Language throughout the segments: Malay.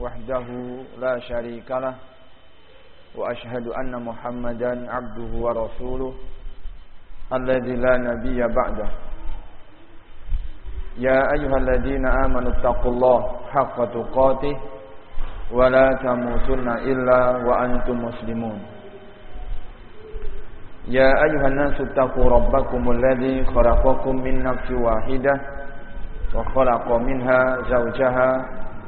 وحده لا شريك له وأشهد أن محمدا عبده ورسوله الذي لا نبي بعده. يا أيها الذين آمنوا اتقوا الله حق تقاته ولا تموتن إلا وأنتم مسلمون. يا أيها الناس اتقوا ربكم الذي خلقكم من نفس واحدة وخلق منها زوجها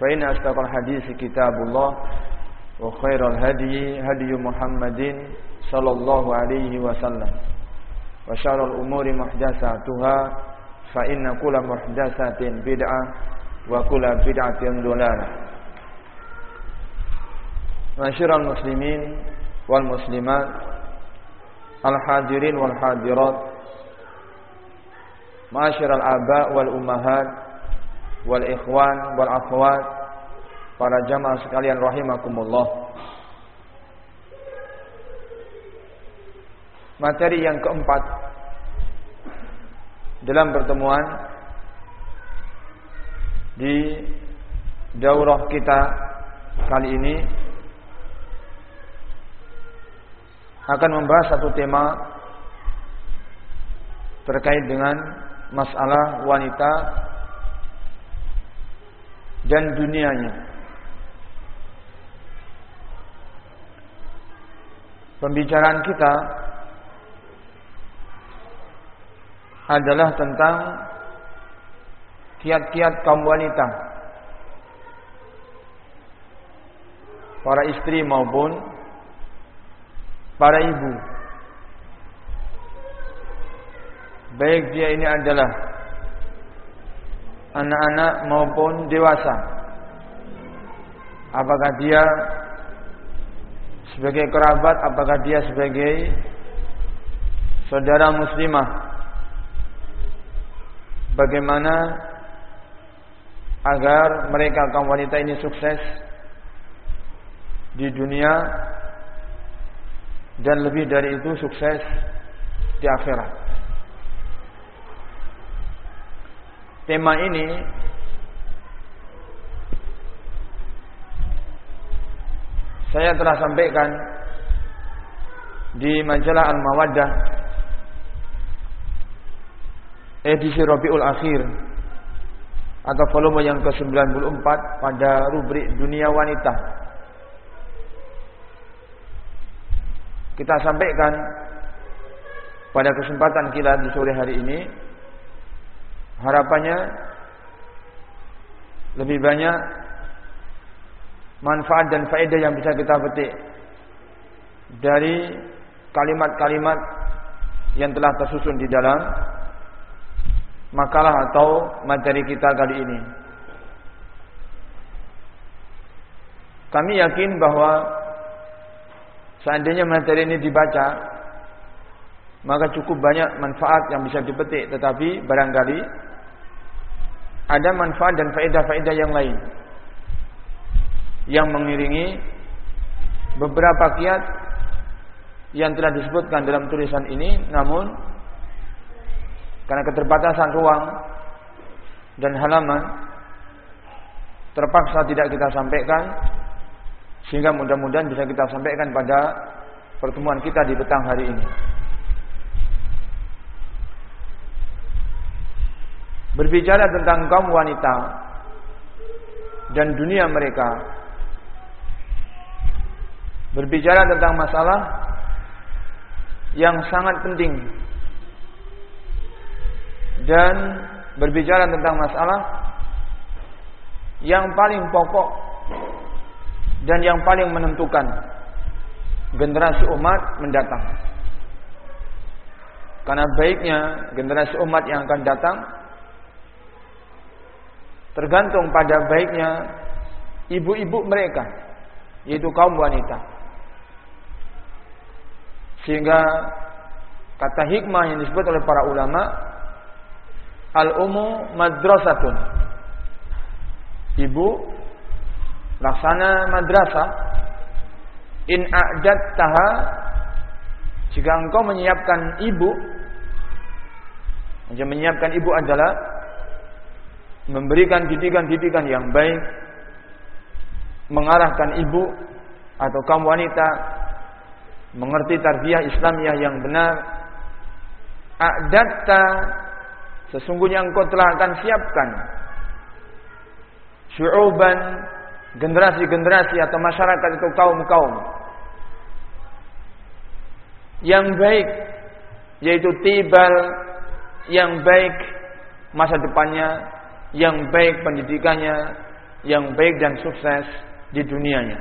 فإن أصدق الحديث كتاب الله وخير الهدي هدي محمد صلى الله عليه وسلم وشر الأمور محدثاتها فإن كل محدثة بدعة وكل بدعة ضلالة معاشر المسلمين والمسلمات الحاضرين والحاضرات معاشر الآباء والأمهات wal ikhwan wal akhwat para jamaah sekalian rahimakumullah. Materi yang keempat dalam pertemuan di daurah kita kali ini akan membahas satu tema terkait dengan masalah wanita dan dunianya. Pembicaraan kita adalah tentang kiat-kiat kaum wanita. Para istri maupun para ibu. Baik dia ini adalah anak-anak maupun dewasa. Apakah dia sebagai kerabat, apakah dia sebagai saudara muslimah? Bagaimana agar mereka kaum wanita ini sukses di dunia dan lebih dari itu sukses di akhirat? Tema ini saya telah sampaikan di majalah Al-Mawaddah edisi Rabiul Akhir atau volume yang ke-94 pada rubrik dunia wanita. Kita sampaikan pada kesempatan kita di sore hari ini harapannya lebih banyak manfaat dan faedah yang bisa kita petik dari kalimat-kalimat yang telah tersusun di dalam makalah atau materi kita kali ini. Kami yakin bahwa seandainya materi ini dibaca maka cukup banyak manfaat yang bisa dipetik tetapi barangkali ada manfaat dan faedah-faedah yang lain yang mengiringi beberapa kiat yang telah disebutkan dalam tulisan ini namun karena keterbatasan ruang dan halaman terpaksa tidak kita sampaikan sehingga mudah-mudahan bisa kita sampaikan pada pertemuan kita di petang hari ini. Berbicara tentang kaum wanita dan dunia mereka. Berbicara tentang masalah yang sangat penting. Dan berbicara tentang masalah yang paling pokok dan yang paling menentukan. Generasi umat mendatang. Karena baiknya generasi umat yang akan datang tergantung pada baiknya ibu-ibu mereka, yaitu kaum wanita. Sehingga kata hikmah yang disebut oleh para ulama al-umu madrasatun. Ibu laksana madrasah in a'dattaha jika engkau menyiapkan ibu menyiapkan ibu adalah memberikan didikan-didikan yang baik mengarahkan ibu atau kaum wanita mengerti tarbiyah Islamiyah yang benar a'datta sesungguhnya engkau telah akan siapkan syu'uban generasi-generasi atau masyarakat itu kaum-kaum yang baik yaitu tibal yang baik masa depannya yang baik pendidikannya yang baik dan sukses di dunianya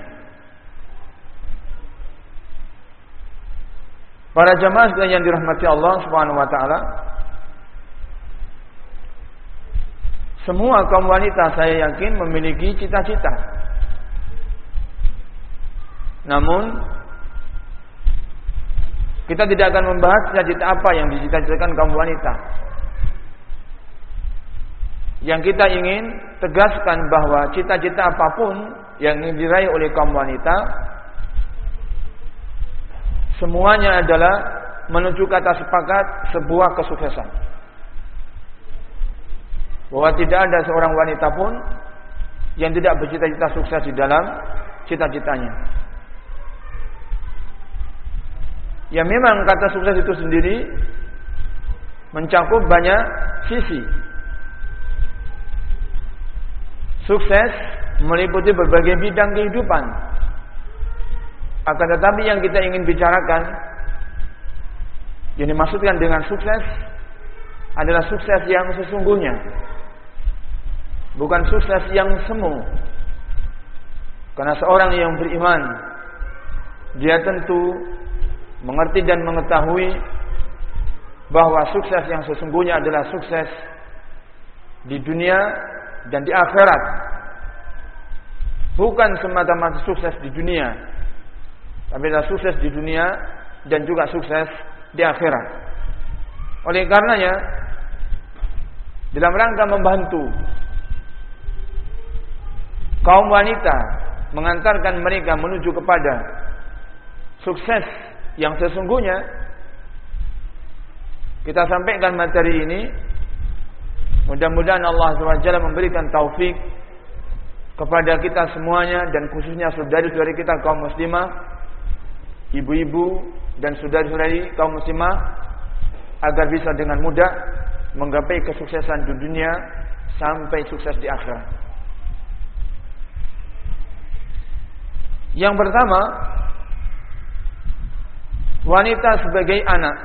para jamaah yang dirahmati Allah Subhanahu wa taala Semua kaum wanita saya yakin memiliki cita-cita. Namun kita tidak akan membahas cita-cita apa yang dicita-citakan kaum wanita. Yang kita ingin tegaskan bahwa cita-cita apapun yang diraih oleh kaum wanita semuanya adalah menuju kata sepakat sebuah kesuksesan bahwa tidak ada seorang wanita pun yang tidak bercita-cita sukses di dalam cita-citanya. Ya memang kata sukses itu sendiri mencakup banyak sisi. Sukses meliputi berbagai bidang kehidupan. Akan tetapi yang kita ingin bicarakan yang dimaksudkan dengan sukses adalah sukses yang sesungguhnya bukan sukses yang semu. Karena seorang yang beriman dia tentu mengerti dan mengetahui bahwa sukses yang sesungguhnya adalah sukses di dunia dan di akhirat. Bukan semata-mata sukses di dunia, tapi adalah sukses di dunia dan juga sukses di akhirat. Oleh karenanya, dalam rangka membantu kaum wanita mengantarkan mereka menuju kepada sukses yang sesungguhnya kita sampaikan materi ini mudah-mudahan Allah SWT memberikan taufik kepada kita semuanya dan khususnya saudari-saudari kita kaum muslimah ibu-ibu dan saudari-saudari kaum muslimah agar bisa dengan mudah menggapai kesuksesan di dunia sampai sukses di akhirat. Yang pertama Wanita sebagai anak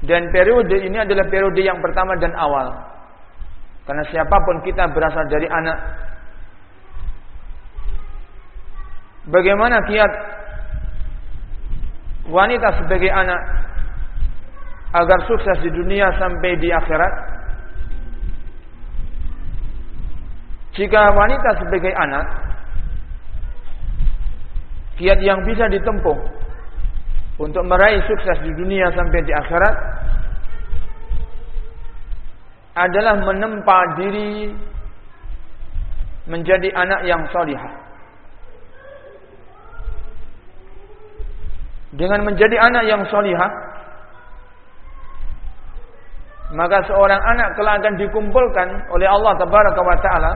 Dan periode ini adalah periode yang pertama dan awal. Karena siapapun kita berasal dari anak Bagaimana kiat Wanita sebagai anak Agar sukses di dunia sampai di akhirat? Jika wanita sebagai anak kiat yang bisa ditempuh untuk meraih sukses di dunia sampai di akhirat adalah menempa diri menjadi anak yang salihah. Dengan menjadi anak yang salihah, maka seorang anak kelak akan dikumpulkan oleh Allah Tabaraka wa taala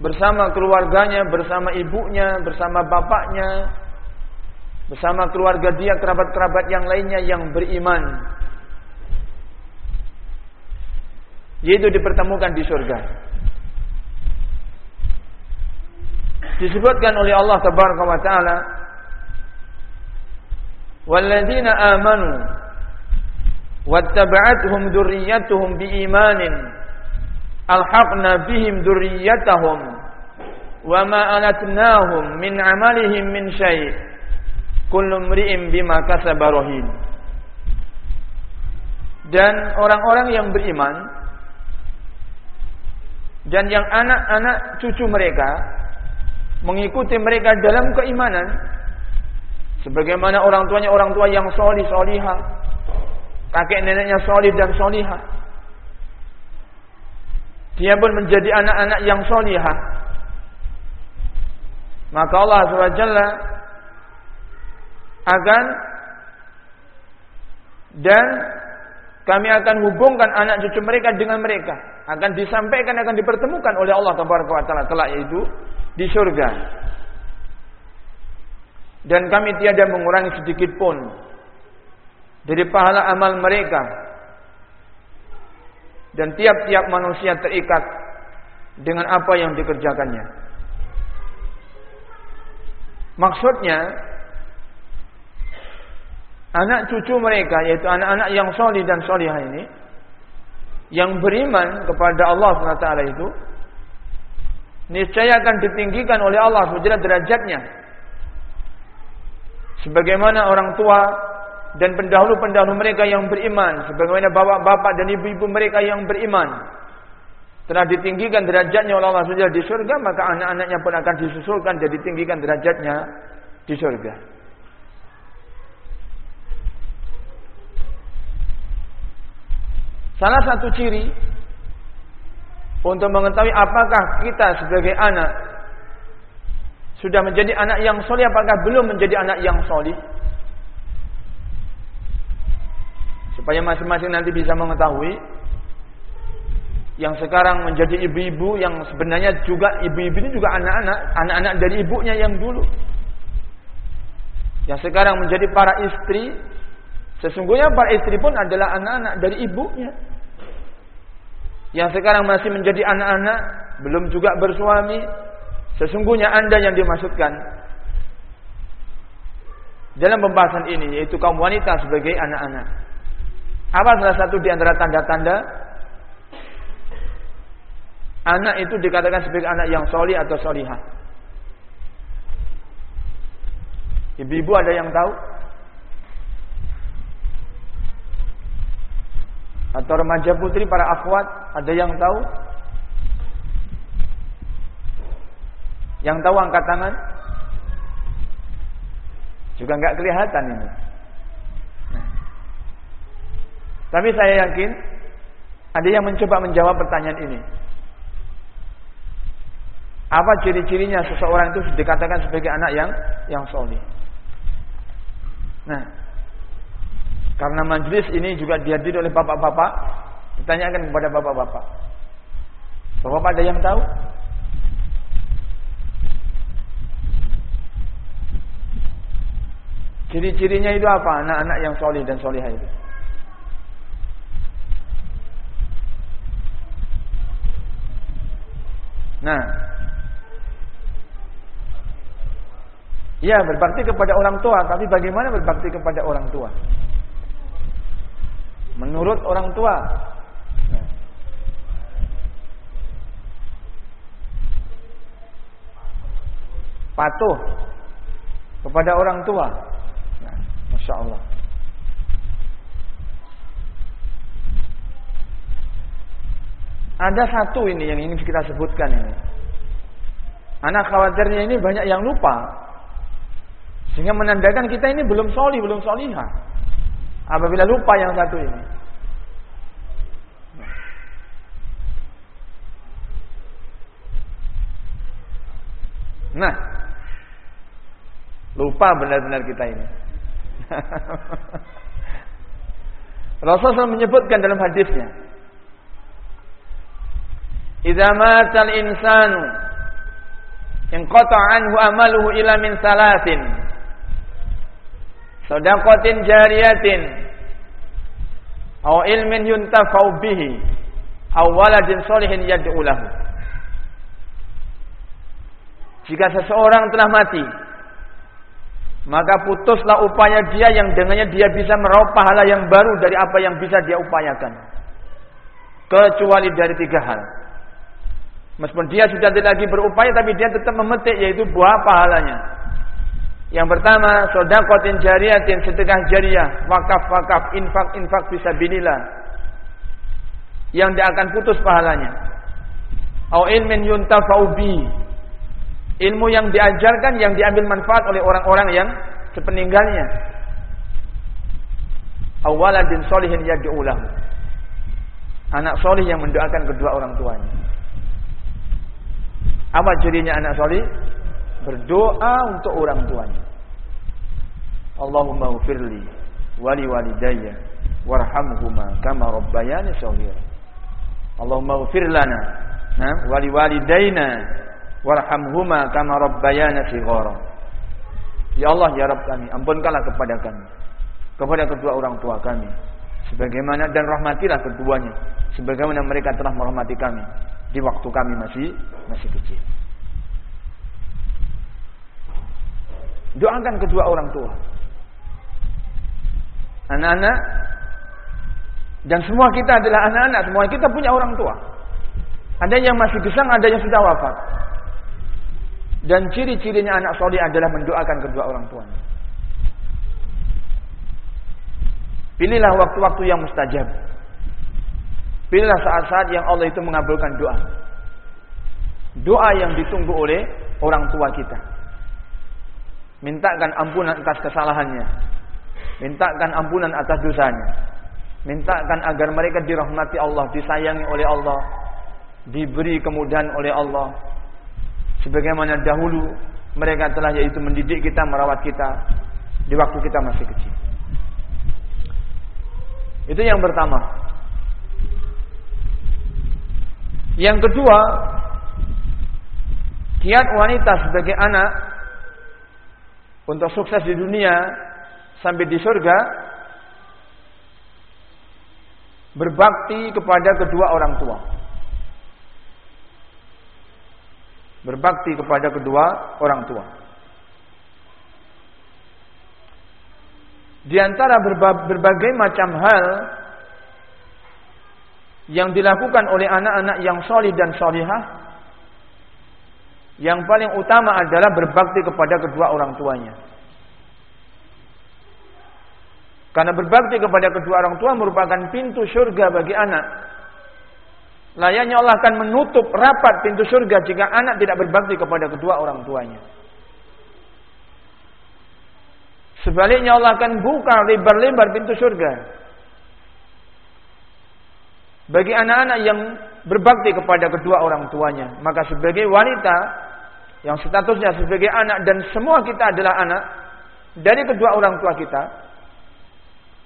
bersama keluarganya, bersama ibunya, bersama bapaknya, bersama keluarga dia, kerabat-kerabat yang lainnya yang beriman. Yaitu dipertemukan di surga. disebutkan oleh Allah tabaraka wa taala walladzina amanu wattaba'atuhum dzurriyyatuhum biimanin alhaqna bihim dzurriyyatahum wama alatnahum min amalihim min syai' kullu mri'in bima kasaba rahin dan orang-orang yang beriman dan yang anak-anak cucu mereka mengikuti mereka dalam keimanan sebagaimana orang tuanya orang tua yang solih solihah kakek neneknya solih dan solihah. Dia pun menjadi anak-anak yang solihah. Maka Allah SWT akan dan kami akan hubungkan anak cucu mereka dengan mereka akan disampaikan akan dipertemukan oleh Allah Taala kelak yaitu di surga. Dan kami tiada mengurangi sedikit pun dari pahala amal mereka. Dan tiap-tiap manusia terikat dengan apa yang dikerjakannya. Maksudnya anak cucu mereka yaitu anak-anak yang solih dan solihah ini yang beriman kepada Allah SWT itu niscaya akan ditinggikan oleh Allah SWT derajatnya. Sebagaimana orang tua dan pendahulu-pendahulu mereka yang beriman. Sebagaimana bapak-bapak dan ibu-ibu mereka yang beriman. Telah ditinggikan derajatnya oleh Allah SWT di surga. Maka anak-anaknya pun akan disusulkan dan ditinggikan derajatnya di surga. Salah satu ciri untuk mengetahui apakah kita sebagai anak sudah menjadi anak yang soleh apakah belum menjadi anak yang soleh? Supaya masing-masing nanti bisa mengetahui yang sekarang menjadi ibu-ibu yang sebenarnya juga ibu-ibu ini juga anak-anak anak-anak dari ibunya yang dulu. Yang sekarang menjadi para istri sesungguhnya para istri pun adalah anak-anak dari ibunya yang sekarang masih menjadi anak-anak, belum juga bersuami, sesungguhnya anda yang dimaksudkan dalam pembahasan ini, yaitu kaum wanita sebagai anak-anak. Apa salah satu di antara tanda-tanda anak itu dikatakan sebagai anak yang soli atau solihah? Ibu-ibu ada yang tahu? Atau remaja putri para akhwat Ada yang tahu? Yang tahu angkat tangan? Juga enggak kelihatan ini. Tapi saya yakin Ada yang mencoba menjawab pertanyaan ini Apa ciri-cirinya seseorang itu dikatakan sebagai anak yang yang soleh Nah karena majlis ini juga dihadiri oleh bapak-bapak. Ditanyakan kepada bapak-bapak. Bapak-bapak ada yang tahu? Ciri-cirinya itu apa? Anak-anak yang soleh dan solehah itu. Nah, ya berbakti kepada orang tua, tapi bagaimana berbakti kepada orang tua? Menurut orang tua. Patuh kepada orang tua. Nah, Masya Allah. Ada satu ini yang ingin kita sebutkan ini. Anak khawatirnya ini banyak yang lupa. Sehingga menandakan kita ini belum soli, belum solihah apabila lupa yang satu ini. Nah, lupa benar-benar kita ini. Rasulullah menyebutkan dalam hadisnya, "Idza matal insanu inqata'a anhu amaluhu ila min salasin." Sadaqatin jariyatin Aw ilmin yuntafau bihi Aw waladin solihin yad'u lahu Jika seseorang telah mati, maka putuslah upaya dia yang dengannya dia bisa meraup pahala yang baru dari apa yang bisa dia upayakan. Kecuali dari tiga hal. Meskipun dia sudah tidak lagi berupaya, tapi dia tetap memetik yaitu buah pahalanya. Yang pertama, sodakotin jariyatin sedekah jariah, wakaf-wakaf, infak-infak fisabilillah. Yang dia akan putus pahalanya. Au ilmin yuntafa'u Ilmu yang diajarkan yang diambil manfaat oleh orang-orang yang sepeninggalnya. Awaladin solihin yad'ulah. Anak solih yang mendoakan kedua orang tuanya. Apa cirinya anak solih? Berdoa untuk orang tuanya. Allahumma ufirli wali walidayya warhamhuma kama rabbayani shaghira. Allahumma ufir lana nah, wali walidayna warhamhuma kama rabbayana shighara. Ya Allah ya Rabb kami, ampunkanlah kepada kami kepada kedua orang tua kami sebagaimana dan rahmatilah keduanya sebagaimana mereka telah merahmati kami di waktu kami masih masih kecil. Doakan kedua orang tua. Anak-anak dan semua kita adalah anak-anak, semua kita punya orang tua. Ada yang masih gesang, ada yang sudah wafat. Dan ciri-cirinya anak soleh adalah mendoakan kedua orang tuanya. Pilihlah waktu-waktu yang mustajab. Pilihlah saat-saat yang Allah itu mengabulkan doa. Doa yang ditunggu oleh orang tua kita. Mintakan ampunan atas kesalahannya. Mintakan ampunan atas dosanya. Mintakan agar mereka dirahmati Allah, disayangi oleh Allah, diberi kemudahan oleh Allah. Sebagaimana dahulu mereka telah yaitu mendidik kita, merawat kita di waktu kita masih kecil. Itu yang pertama. Yang kedua, kiat wanita sebagai anak untuk sukses di dunia sampai di surga berbakti kepada kedua orang tua. Berbakti kepada kedua orang tua. Di antara berbagai macam hal yang dilakukan oleh anak-anak yang solid dan solihah yang paling utama adalah berbakti kepada kedua orang tuanya. Karena berbakti kepada kedua orang tua merupakan pintu surga bagi anak. Layaknya Allah akan menutup rapat pintu surga jika anak tidak berbakti kepada kedua orang tuanya. Sebaliknya Allah akan buka lebar-lebar pintu surga. Bagi anak-anak yang berbakti kepada kedua orang tuanya. Maka sebagai wanita yang statusnya sebagai anak dan semua kita adalah anak dari kedua orang tua kita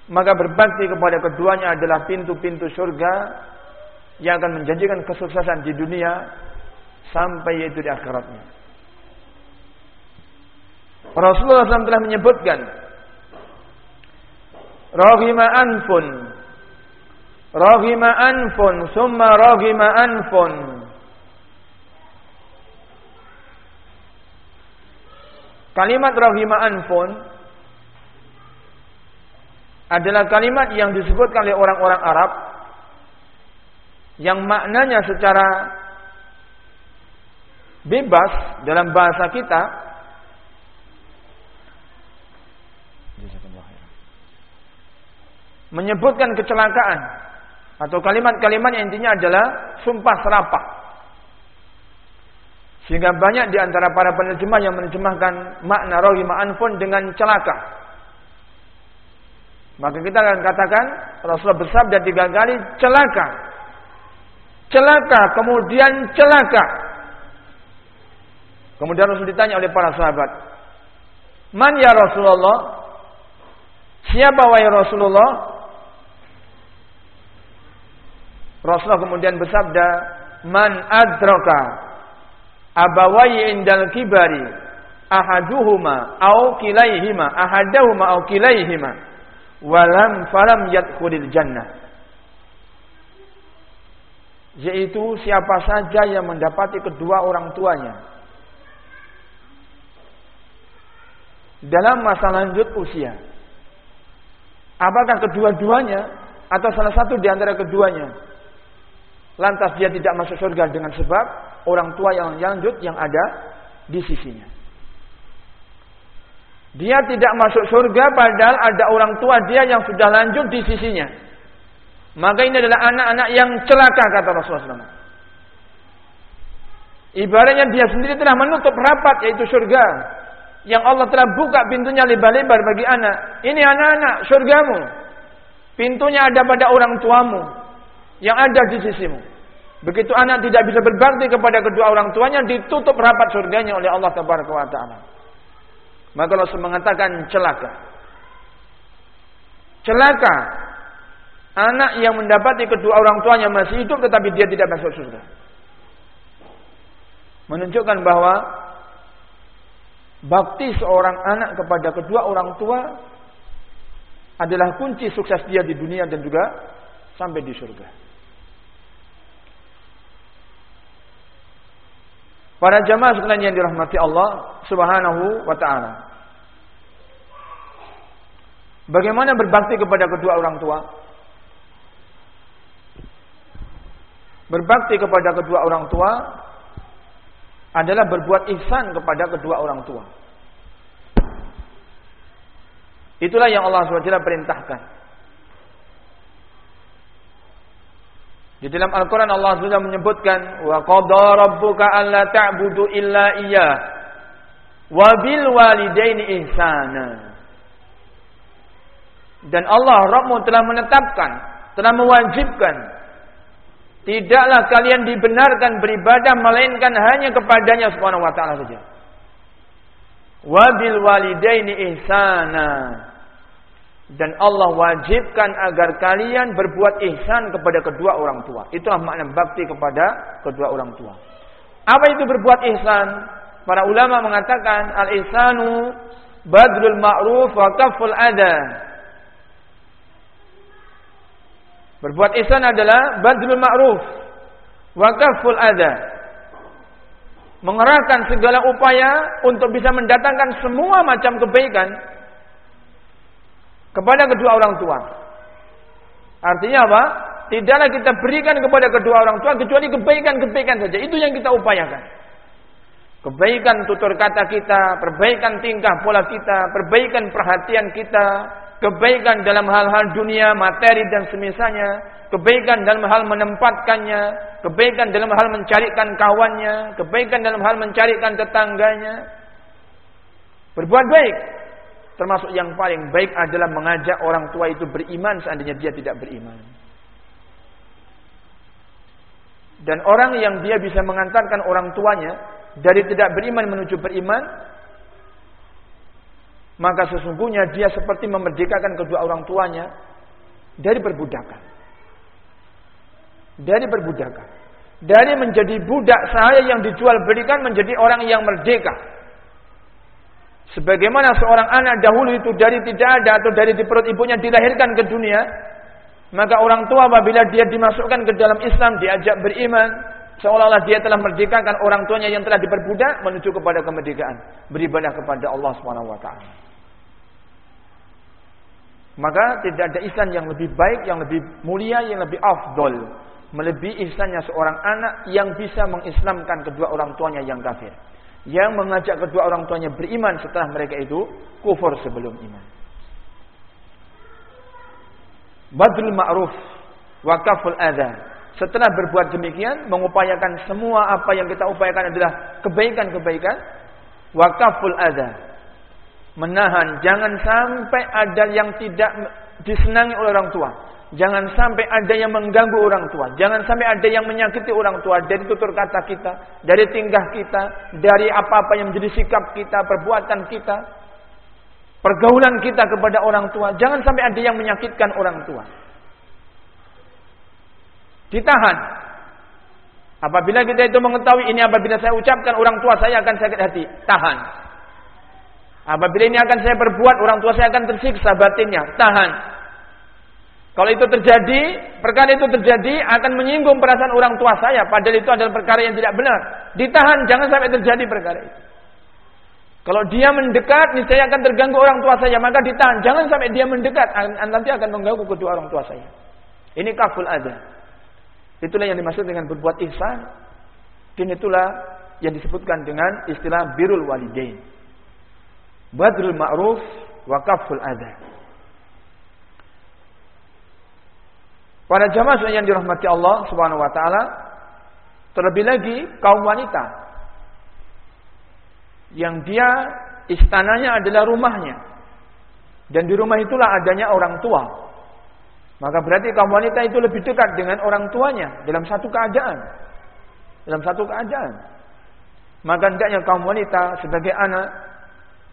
maka berbakti kepada keduanya adalah pintu-pintu surga yang akan menjanjikan kesuksesan di dunia sampai yaitu di akhiratnya. Rasulullah SAW telah menyebutkan Rahima anfun Rahima anfun Summa rahima anfun Kalimat rahimah anfun adalah kalimat yang disebutkan oleh orang-orang Arab yang maknanya secara bebas dalam bahasa kita menyebutkan kecelakaan atau kalimat-kalimat yang intinya adalah sumpah serapah Sehingga banyak di antara para penerjemah yang menerjemahkan makna rahimah anfun dengan celaka. Maka kita akan katakan Rasulullah bersabda tiga kali celaka. Celaka kemudian celaka. Kemudian Rasul ditanya oleh para sahabat. Man ya Rasulullah? Siapa wahai Rasulullah? Rasulullah kemudian bersabda, "Man adraka abawai indal kibari. Ahaduhuma au kilaihima. Ahaduhuma au kilaihima. Walam falam yadkhulil jannah. Yaitu siapa saja yang mendapati kedua orang tuanya. Dalam masa lanjut usia. Apakah kedua-duanya atau salah satu di antara keduanya lantas dia tidak masuk surga dengan sebab orang tua yang lanjut yang ada di sisinya. Dia tidak masuk surga padahal ada orang tua dia yang sudah lanjut di sisinya. Maka ini adalah anak-anak yang celaka kata Rasulullah SAW. Ibaratnya dia sendiri telah menutup rapat yaitu surga. Yang Allah telah buka pintunya lebar-lebar bagi anak. Ini anak-anak surgamu. Pintunya ada pada orang tuamu. Yang ada di sisimu. Begitu anak tidak bisa berbakti kepada kedua orang tuanya. Ditutup rapat surganya oleh Allah Taala. Maka Rasul mengatakan celaka. Celaka. Anak yang mendapati kedua orang tuanya masih hidup tetapi dia tidak masuk surga. Menunjukkan bahawa bakti seorang anak kepada kedua orang tua adalah kunci sukses dia di dunia dan juga sampai di surga. Para jamaah sekalian yang dirahmati Allah Subhanahu wa taala. Bagaimana berbakti kepada kedua orang tua? Berbakti kepada kedua orang tua adalah berbuat ihsan kepada kedua orang tua. Itulah yang Allah SWT perintahkan. Di dalam Al-Quran Allah SWT menyebutkan wa qadha rabbuka alla ta'budu illa iyyah wa bil walidaini ihsana. Dan Allah Rabbmu telah menetapkan, telah mewajibkan tidaklah kalian dibenarkan beribadah melainkan hanya kepadanya Subhanahu wa taala saja. Wabil walidaini ihsana. Dan Allah wajibkan agar kalian berbuat ihsan kepada kedua orang tua. Itulah makna bakti kepada kedua orang tua. Apa itu berbuat ihsan? Para ulama mengatakan al-ihsanu badrul ma'ruf wa kaful adha. Berbuat ihsan adalah badrul ma'ruf wa kaful adha mengerahkan segala upaya untuk bisa mendatangkan semua macam kebaikan kepada kedua orang tua. Artinya apa? Tidaklah kita berikan kepada kedua orang tua kecuali kebaikan-kebaikan saja. Itu yang kita upayakan. Kebaikan tutur kata kita, perbaikan tingkah pola kita, perbaikan perhatian kita, kebaikan dalam hal-hal dunia, materi dan semisalnya, kebaikan dalam hal menempatkannya, kebaikan dalam hal mencarikan kawannya, kebaikan dalam hal mencarikan tetangganya. Berbuat baik. Termasuk yang paling baik adalah mengajak orang tua itu beriman seandainya dia tidak beriman. Dan orang yang dia bisa mengantarkan orang tuanya dari tidak beriman menuju beriman, maka sesungguhnya dia seperti memerdekakan kedua orang tuanya dari perbudakan dari perbudakan. Dari menjadi budak saya yang dijual belikan menjadi orang yang merdeka. Sebagaimana seorang anak dahulu itu dari tidak ada atau dari di perut ibunya dilahirkan ke dunia. Maka orang tua apabila dia dimasukkan ke dalam Islam, diajak beriman. Seolah-olah dia telah merdekakan orang tuanya yang telah diperbudak menuju kepada kemerdekaan. Beribadah kepada Allah SWT. Maka tidak ada ihsan yang lebih baik, yang lebih mulia, yang lebih afdol melebihi ihsannya seorang anak yang bisa mengislamkan kedua orang tuanya yang kafir. Yang mengajak kedua orang tuanya beriman setelah mereka itu kufur sebelum iman. Badrul ma'ruf wa kaful adha. Setelah berbuat demikian, mengupayakan semua apa yang kita upayakan adalah kebaikan-kebaikan. Wa kaful adha. Menahan, jangan sampai ada yang tidak disenangi oleh orang tua. Jangan sampai ada yang mengganggu orang tua. Jangan sampai ada yang menyakiti orang tua. Dari tutur kata kita. Dari tingkah kita. Dari apa-apa yang menjadi sikap kita. Perbuatan kita. Pergaulan kita kepada orang tua. Jangan sampai ada yang menyakitkan orang tua. Ditahan. Apabila kita itu mengetahui ini apabila saya ucapkan orang tua saya akan sakit hati. Tahan. Apabila ini akan saya perbuat orang tua saya akan tersiksa batinnya. Tahan. Kalau itu terjadi, perkara itu terjadi akan menyinggung perasaan orang tua saya. Padahal itu adalah perkara yang tidak benar. Ditahan, jangan sampai terjadi perkara itu. Kalau dia mendekat, saya akan terganggu orang tua saya. Maka ditahan. Jangan sampai dia mendekat. Nanti akan mengganggu kedua orang tua saya. Ini kaful ada. Itulah yang dimaksud dengan berbuat ihsan. Dan itulah yang disebutkan dengan istilah birul walidain. Badrul ma'ruf wa kaful ada. Para jamaah yang dirahmati Allah Subhanahu wa taala, terlebih lagi kaum wanita yang dia istananya adalah rumahnya. Dan di rumah itulah adanya orang tua. Maka berarti kaum wanita itu lebih dekat dengan orang tuanya dalam satu keadaan. Dalam satu keadaan. Maka hendaknya kaum wanita sebagai anak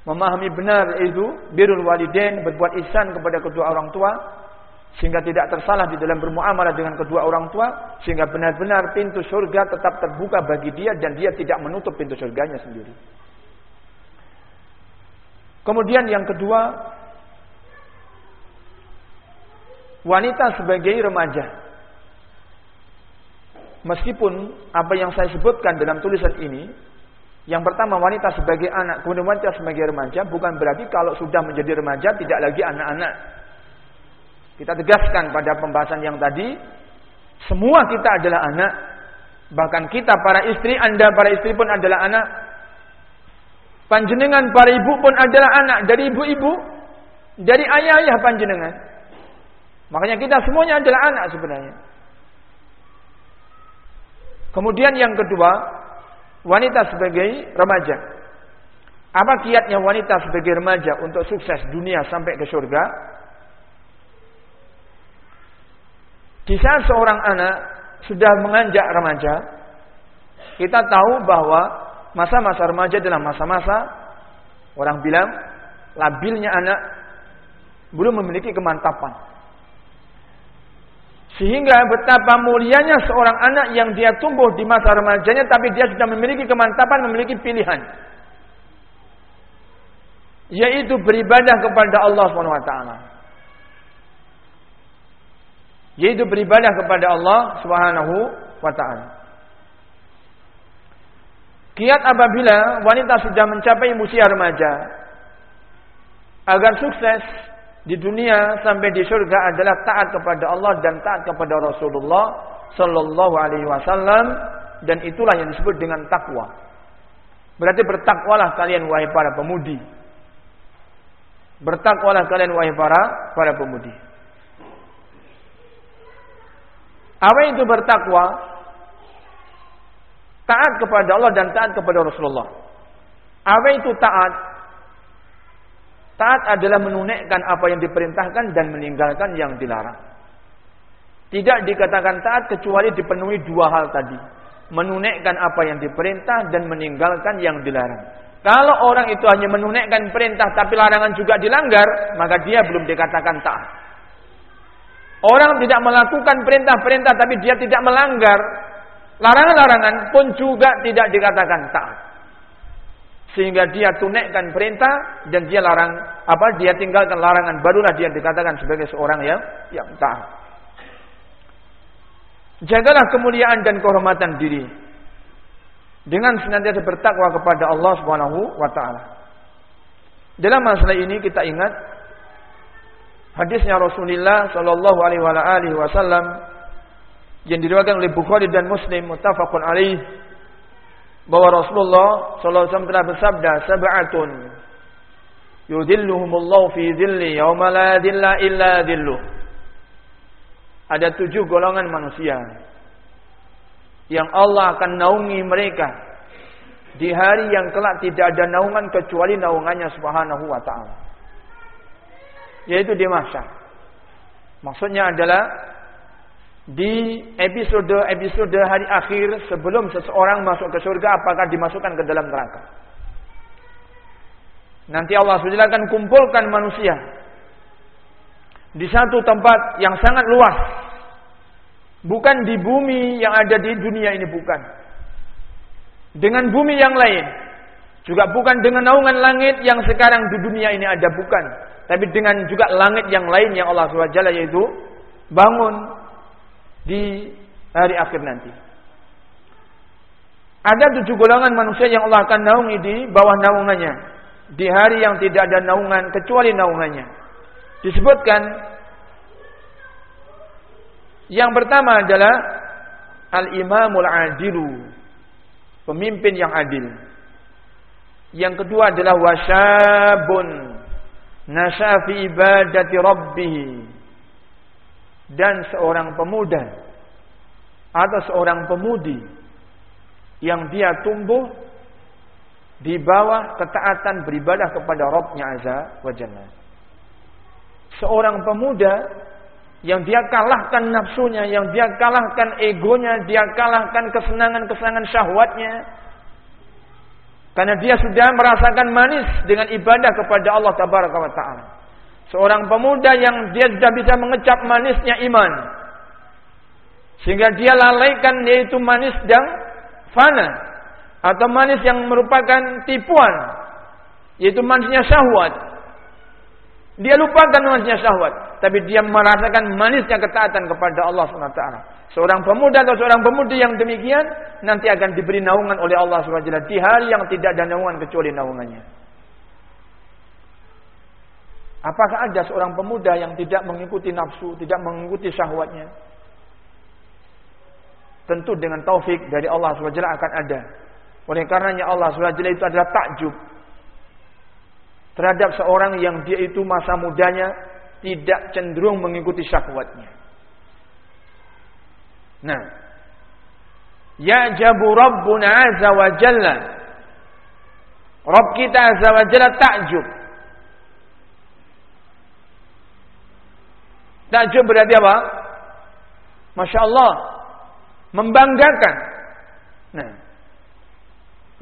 memahami benar itu birrul walidain berbuat ihsan kepada kedua orang tua sehingga tidak tersalah di dalam bermuamalah dengan kedua orang tua sehingga benar-benar pintu surga tetap terbuka bagi dia dan dia tidak menutup pintu surganya sendiri. Kemudian yang kedua, wanita sebagai remaja. Meskipun apa yang saya sebutkan dalam tulisan ini, yang pertama wanita sebagai anak, kemudian wanita sebagai remaja, bukan berarti kalau sudah menjadi remaja tidak lagi anak-anak. Kita tegaskan pada pembahasan yang tadi, semua kita adalah anak. Bahkan kita para istri, anda para istri pun adalah anak. Panjenengan para ibu pun adalah anak dari ibu-ibu, dari ayah-ayah panjenengan. Makanya kita semuanya adalah anak sebenarnya. Kemudian yang kedua, wanita sebagai remaja. Apa kiatnya wanita sebagai remaja untuk sukses dunia sampai ke surga? Saat seorang anak sudah menganjak remaja, kita tahu bahwa masa-masa remaja adalah masa-masa orang bilang labilnya anak belum memiliki kemantapan. Sehingga betapa mulianya seorang anak yang dia tumbuh di masa remajanya tapi dia sudah memiliki kemantapan, memiliki pilihan. Yaitu beribadah kepada Allah SWT. Yaitu beribadah kepada Allah Subhanahu wa taala. Kiat apabila wanita sudah mencapai usia remaja agar sukses di dunia sampai di surga adalah taat kepada Allah dan taat kepada Rasulullah sallallahu alaihi wasallam dan itulah yang disebut dengan takwa. Berarti bertakwalah kalian wahai para pemudi. Bertakwalah kalian wahai para para pemudi. Apa itu bertakwa? Taat kepada Allah dan taat kepada Rasulullah. Apa itu taat? Taat adalah menunaikan apa yang diperintahkan dan meninggalkan yang dilarang. Tidak dikatakan taat kecuali dipenuhi dua hal tadi. Menunaikan apa yang diperintah dan meninggalkan yang dilarang. Kalau orang itu hanya menunaikan perintah tapi larangan juga dilanggar, maka dia belum dikatakan taat. Orang tidak melakukan perintah-perintah tapi dia tidak melanggar, Larangan-larangan pun juga tidak dikatakan taat. Sehingga dia tunaikan perintah dan dia larang apa dia tinggalkan larangan barulah dia dikatakan sebagai seorang yang yang taat. Jagalah kemuliaan dan kehormatan diri dengan senantiasa bertakwa kepada Allah Subhanahu wa taala. Dalam masalah ini kita ingat hadisnya Rasulullah sallallahu alaihi wasallam yang diriwayatkan oleh Bukhari dan Muslim muttafaqun alaih bahwa Rasulullah sallallahu alaihi wasallam bersabda sab'atun yudhilluhumullahu fi dhilli yauma la dhilla illa dhilluh ada tujuh golongan manusia yang Allah akan naungi mereka di hari yang kelak tidak ada naungan kecuali naungannya subhanahu wa ta'ala yaitu di masa maksudnya adalah di episode-episode hari akhir sebelum seseorang masuk ke surga apakah dimasukkan ke dalam neraka. Nanti Allah SWT akan kumpulkan manusia di satu tempat yang sangat luas. Bukan di bumi yang ada di dunia ini bukan. Dengan bumi yang lain. Juga bukan dengan naungan langit yang sekarang di dunia ini ada bukan. Tapi dengan juga langit yang lain yang Allah SWT yaitu bangun di hari akhir nanti. Ada tujuh golongan manusia yang Allah akan naungi di bawah naungannya. di hari yang tidak ada naungan kecuali naungannya. Disebutkan yang pertama adalah al-imamul adilu, pemimpin yang adil. Yang kedua adalah wasyabun nasyafi ibadati rabbih dan seorang pemuda atau seorang pemudi yang dia tumbuh di bawah ketaatan beribadah kepada Rabbnya Azza wa Jalla. Seorang pemuda yang dia kalahkan nafsunya, yang dia kalahkan egonya, dia kalahkan kesenangan-kesenangan syahwatnya. Karena dia sudah merasakan manis dengan ibadah kepada Allah Tabaraka wa Ta'ala. Seorang pemuda yang dia sudah bisa mengecap manisnya iman. Sehingga dia lalaikan yaitu manis dan fana. Atau manis yang merupakan tipuan. Yaitu manisnya syahwat. Dia lupakan manisnya syahwat. Tapi dia merasakan manisnya ketaatan kepada Allah SWT seorang pemuda atau seorang pemudi yang demikian nanti akan diberi naungan oleh Allah SWT di hari yang tidak ada naungan kecuali naungannya. Apakah ada seorang pemuda yang tidak mengikuti nafsu tidak mengikuti syahwatnya? Tentu dengan taufik dari Allah SWT akan ada. Oleh karenanya Allah SWT itu adalah takjub terhadap seorang yang dia itu masa mudanya tidak cenderung mengikuti syahwatnya. Nah, ya jabu Rabbuna azza wa jalla. Rabb kita azza wa jalla takjub. Takjub berarti apa? Masya Allah membanggakan. Nah,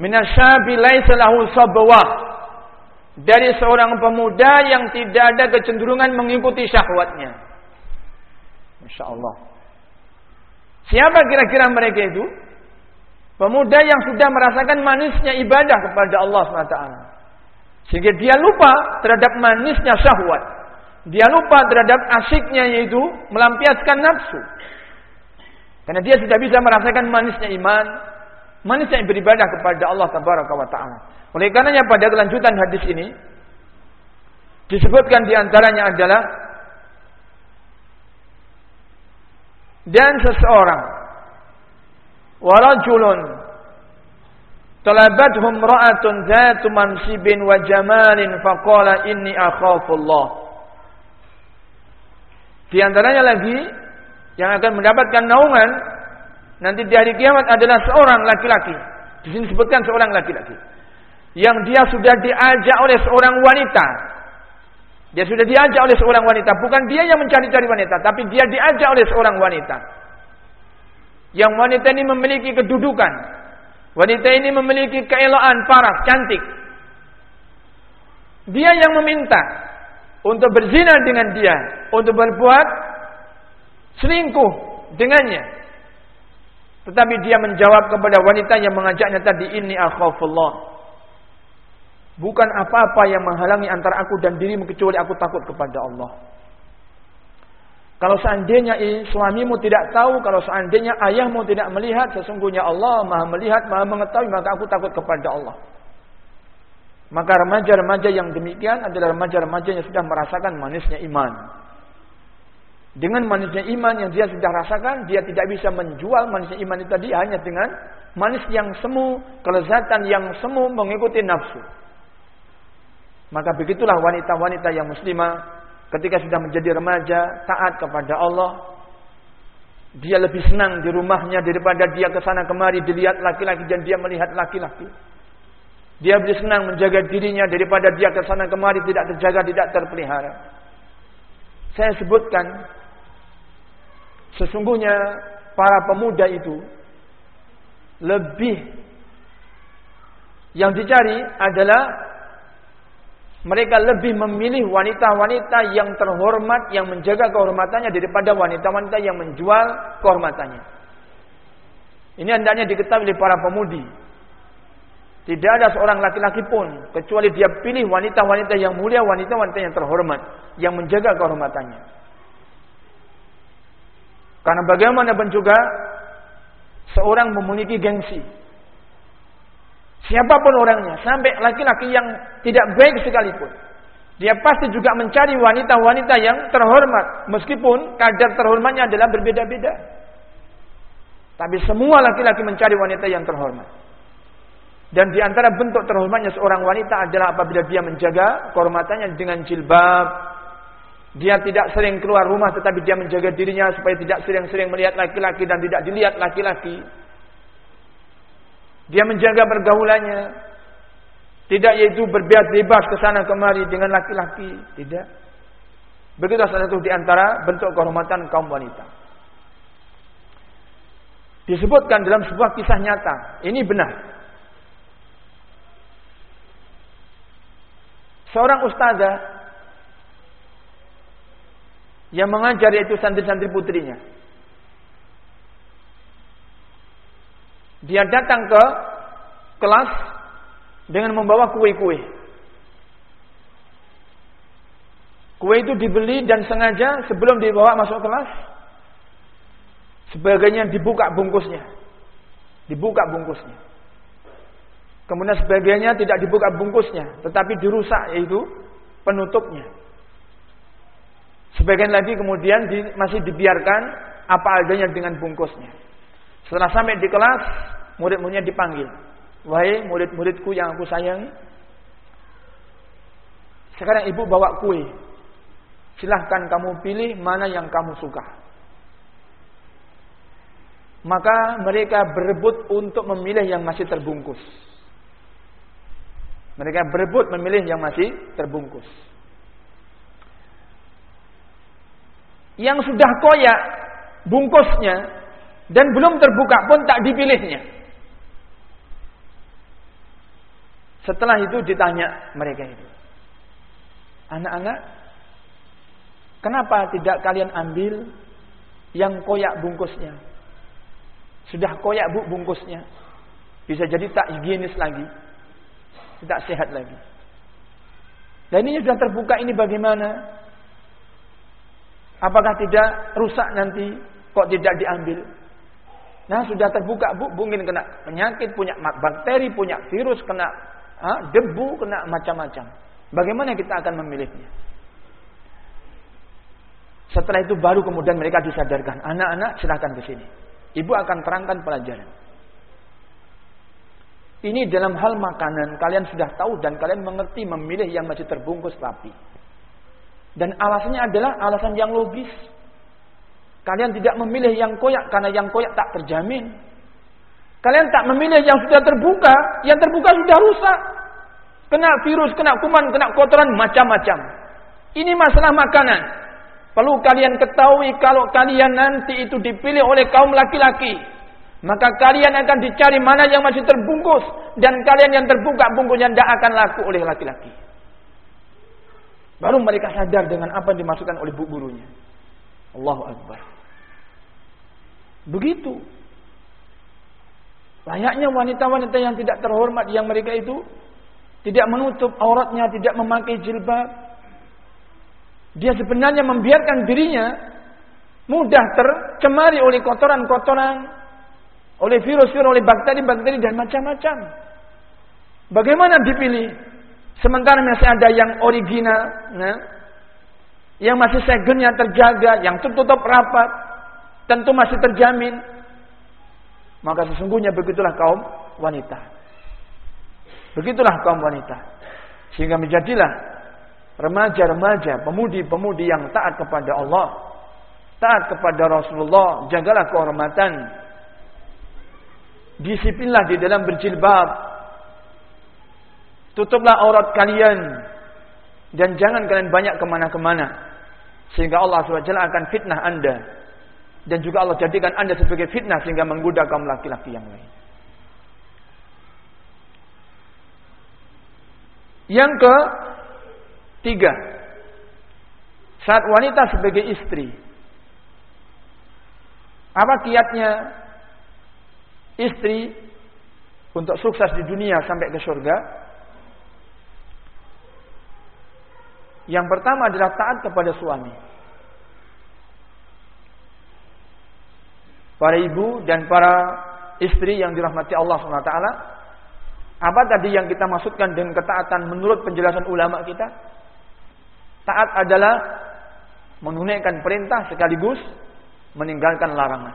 minasyabi laisa lahu sabwah dari seorang pemuda yang tidak ada kecenderungan mengikuti syahwatnya masyaallah siapa kira-kira mereka itu? Pemuda yang sudah merasakan manisnya ibadah kepada Allah SWT. Sehingga dia lupa terhadap manisnya syahwat. Dia lupa terhadap asiknya yaitu melampiaskan nafsu. Karena dia sudah bisa merasakan manisnya iman manusia yang beribadah kepada Allah taala. Oleh karenanya pada kelanjutan hadis ini disebutkan di antaranya adalah dan seseorang warajulun talabathum ra'atun zatu mansibin wa jamalin faqala inni akhafullah di antaranya lagi yang akan mendapatkan naungan nanti di hari kiamat adalah seorang laki-laki. Di sini disebutkan seorang laki-laki. Yang dia sudah diajak oleh seorang wanita. Dia sudah diajak oleh seorang wanita. Bukan dia yang mencari-cari wanita. Tapi dia diajak oleh seorang wanita. Yang wanita ini memiliki kedudukan. Wanita ini memiliki keeloan, paras, cantik. Dia yang meminta. Untuk berzina dengan dia. Untuk berbuat selingkuh dengannya. Tetapi dia menjawab kepada wanita yang mengajaknya tadi ini akhafullah. Bukan apa-apa yang menghalangi antara aku dan dirimu kecuali aku takut kepada Allah. Kalau seandainya suamimu tidak tahu, kalau seandainya ayahmu tidak melihat, sesungguhnya Allah Maha melihat, Maha mengetahui, maka aku takut kepada Allah. Maka remaja-remaja yang demikian adalah remaja-remaja yang sudah merasakan manisnya iman. Dengan manisnya iman yang dia sudah rasakan, dia tidak bisa menjual manisnya iman itu tadi hanya dengan manis yang semu, kelezatan yang semu mengikuti nafsu. Maka begitulah wanita-wanita yang muslimah ketika sudah menjadi remaja, taat kepada Allah, dia lebih senang di rumahnya daripada dia ke sana kemari dilihat laki-laki dan dia melihat laki-laki. Dia lebih senang menjaga dirinya daripada dia ke sana kemari tidak terjaga, tidak terpelihara. Saya sebutkan Sesungguhnya para pemuda itu lebih yang dicari adalah mereka lebih memilih wanita-wanita yang terhormat yang menjaga kehormatannya daripada wanita-wanita yang menjual kehormatannya. Ini hendaknya diketahui oleh para pemudi. Tidak ada seorang laki-laki pun kecuali dia pilih wanita-wanita yang mulia, wanita-wanita yang terhormat yang menjaga kehormatannya. Karena bagaimanapun juga seorang memiliki gengsi. Siapapun orangnya, sampai laki-laki yang tidak baik sekalipun. Dia pasti juga mencari wanita-wanita yang terhormat. Meskipun kadar terhormatnya adalah berbeda-beda. Tapi semua laki-laki mencari wanita yang terhormat. Dan di antara bentuk terhormatnya seorang wanita adalah apabila dia menjaga kehormatannya dengan jilbab. Dia tidak sering keluar rumah tetapi dia menjaga dirinya supaya tidak sering-sering melihat laki-laki dan tidak dilihat laki-laki. Dia menjaga pergaulannya. Tidak yaitu berbiat bebas ke sana kemari dengan laki-laki. Tidak. Begitu salah satu di antara bentuk kehormatan kaum wanita. Disebutkan dalam sebuah kisah nyata. Ini benar. Seorang ustazah yang mengajar yaitu santri-santri putrinya. Dia datang ke kelas dengan membawa kue-kue. Kue itu dibeli dan sengaja sebelum dibawa masuk kelas, sebagiannya dibuka bungkusnya. Dibuka bungkusnya. Kemudian sebagiannya tidak dibuka bungkusnya, tetapi dirusak yaitu penutupnya. Sebagian lagi kemudian di, masih dibiarkan apa adanya dengan bungkusnya. Setelah sampai di kelas, murid-muridnya dipanggil. Wahai murid-muridku yang aku sayangi. Sekarang ibu bawa kue. Silahkan kamu pilih mana yang kamu suka. Maka mereka berebut untuk memilih yang masih terbungkus. Mereka berebut memilih yang masih terbungkus. Yang sudah koyak bungkusnya dan belum terbuka pun tak dipilihnya. Setelah itu ditanya mereka itu. Anak-anak, kenapa tidak kalian ambil yang koyak bungkusnya? Sudah koyak bu bungkusnya. Bisa jadi tak higienis lagi. Tidak sehat lagi. Dan ini sudah terbuka ini bagaimana? Apakah tidak rusak nanti? Kok tidak diambil? Nah sudah terbuka bu, mungkin kena penyakit, punya bakteri, punya virus, kena ha, debu kena macam-macam. Bagaimana kita akan memilihnya? Setelah itu baru kemudian mereka disadarkan, anak-anak silahkan ke sini. Ibu akan terangkan pelajaran. Ini dalam hal makanan kalian sudah tahu dan kalian mengerti memilih yang masih terbungkus rapi. Dan alasannya adalah alasan yang logis. Kalian tidak memilih yang koyak karena yang koyak tak terjamin. Kalian tak memilih yang sudah terbuka, yang terbuka sudah rusak. Kena virus, kena kuman, kena kotoran, macam-macam. Ini masalah makanan. Perlu kalian ketahui kalau kalian nanti itu dipilih oleh kaum laki-laki. Maka kalian akan dicari mana yang masih terbungkus. Dan kalian yang terbuka bungkusnya tidak akan laku oleh laki-laki. Baru mereka sadar dengan apa yang dimasukkan oleh bu gurunya. Allahu Akbar. Begitu. Layaknya wanita-wanita yang tidak terhormat yang mereka itu tidak menutup auratnya, tidak memakai jilbab. Dia sebenarnya membiarkan dirinya mudah tercemari oleh kotoran-kotoran, oleh virus-virus, oleh bakteri-bakteri dan macam-macam. Bagaimana dipilih? Sementara masih ada yang original, nah, yang masih segennya terjaga, yang tertutup rapat, tentu masih terjamin. Maka sesungguhnya begitulah kaum wanita. Begitulah kaum wanita. Sehingga menjadilah remaja-remaja, pemudi-pemudi yang taat kepada Allah. Taat kepada Rasulullah. Jagalah kehormatan. Disiplinlah di dalam berjilbab. Tutuplah aurat kalian. Dan jangan kalian banyak kemana-kemana. Sehingga Allah SWT akan fitnah anda dan juga Allah jadikan anda sebagai fitnah sehingga menggoda kaum laki-laki yang lain. Yang ke tiga, saat wanita sebagai istri, apa kiatnya istri untuk sukses di dunia sampai ke surga? Yang pertama adalah taat kepada suami. Para ibu dan para istri yang dirahmati Allah SWT Apa tadi yang kita maksudkan dengan ketaatan menurut penjelasan ulama kita? Taat adalah menunaikan perintah sekaligus meninggalkan larangan.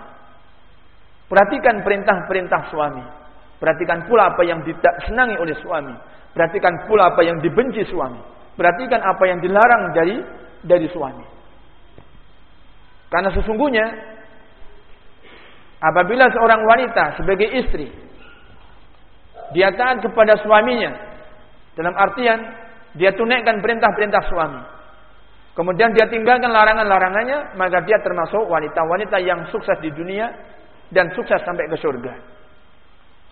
Perhatikan perintah-perintah suami. Perhatikan pula apa yang tidak senangi oleh suami. Perhatikan pula apa yang dibenci suami. Perhatikan apa yang dilarang dari dari suami. Karena sesungguhnya apabila seorang wanita sebagai istri dia taat kepada suaminya dalam artian dia tunaikan perintah-perintah suami. Kemudian dia tinggalkan larangan-larangannya, maka dia termasuk wanita-wanita yang sukses di dunia dan sukses sampai ke surga.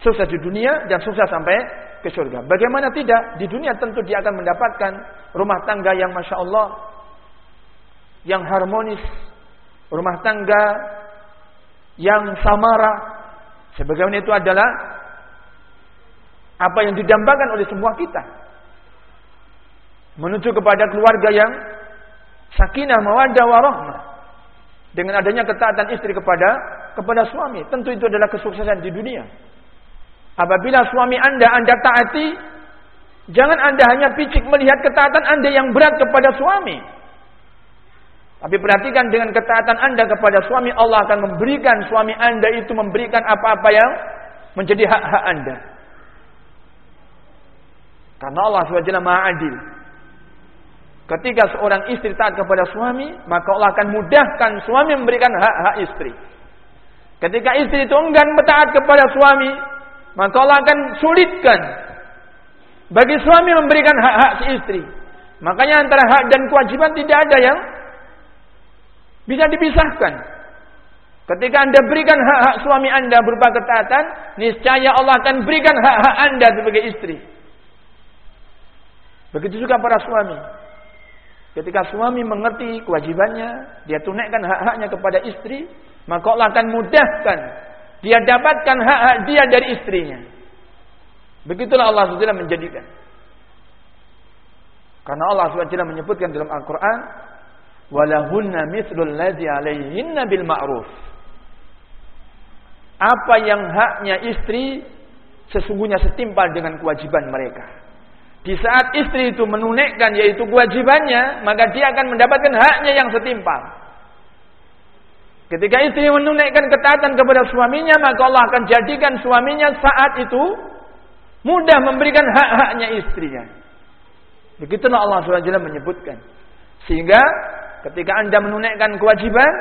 Sukses di dunia dan sukses sampai ke surga. Bagaimana tidak? Di dunia tentu dia akan mendapatkan rumah tangga yang Masya Allah. Yang harmonis. Rumah tangga yang samara. Sebagaimana itu adalah apa yang didambakan oleh semua kita. Menuju kepada keluarga yang sakinah, mawadah, warahmah. Dengan adanya ketaatan istri kepada kepada suami. Tentu itu adalah kesuksesan di dunia. Apabila suami anda, anda taati. Jangan anda hanya picik melihat ketaatan anda yang berat kepada suami. Tapi perhatikan dengan ketaatan anda kepada suami. Allah akan memberikan suami anda itu memberikan apa-apa yang menjadi hak-hak anda. Karena Allah SWT maha adil. Ketika seorang istri taat kepada suami. Maka Allah akan mudahkan suami memberikan hak-hak istri. Ketika istri itu enggan bertaat kepada suami, maka Allah akan sulitkan bagi suami memberikan hak-hak si istri. Makanya antara hak dan kewajiban tidak ada yang bisa dipisahkan. Ketika anda berikan hak-hak suami anda berupa ketaatan, niscaya Allah akan berikan hak-hak anda sebagai istri. Begitu juga para suami. Ketika suami mengerti kewajibannya, dia tunaikan hak-haknya kepada istri, maka Allah akan mudahkan dia dapatkan hak-hak dia dari istrinya. Begitulah Allah SWT menjadikan. Karena Allah SWT menyebutkan dalam Al-Quran, walahunna mithlul ladzi alaihinna bil ma'ruf. Apa yang haknya istri sesungguhnya setimpal dengan kewajiban mereka. Di saat istri itu menunaikan yaitu kewajibannya, maka dia akan mendapatkan haknya yang setimpal. Ketika istri menunaikan ketaatan kepada suaminya, maka Allah akan jadikan suaminya saat itu mudah memberikan hak-haknya istrinya. Begitulah Allah SWT menyebutkan. Sehingga ketika anda menunaikan kewajiban,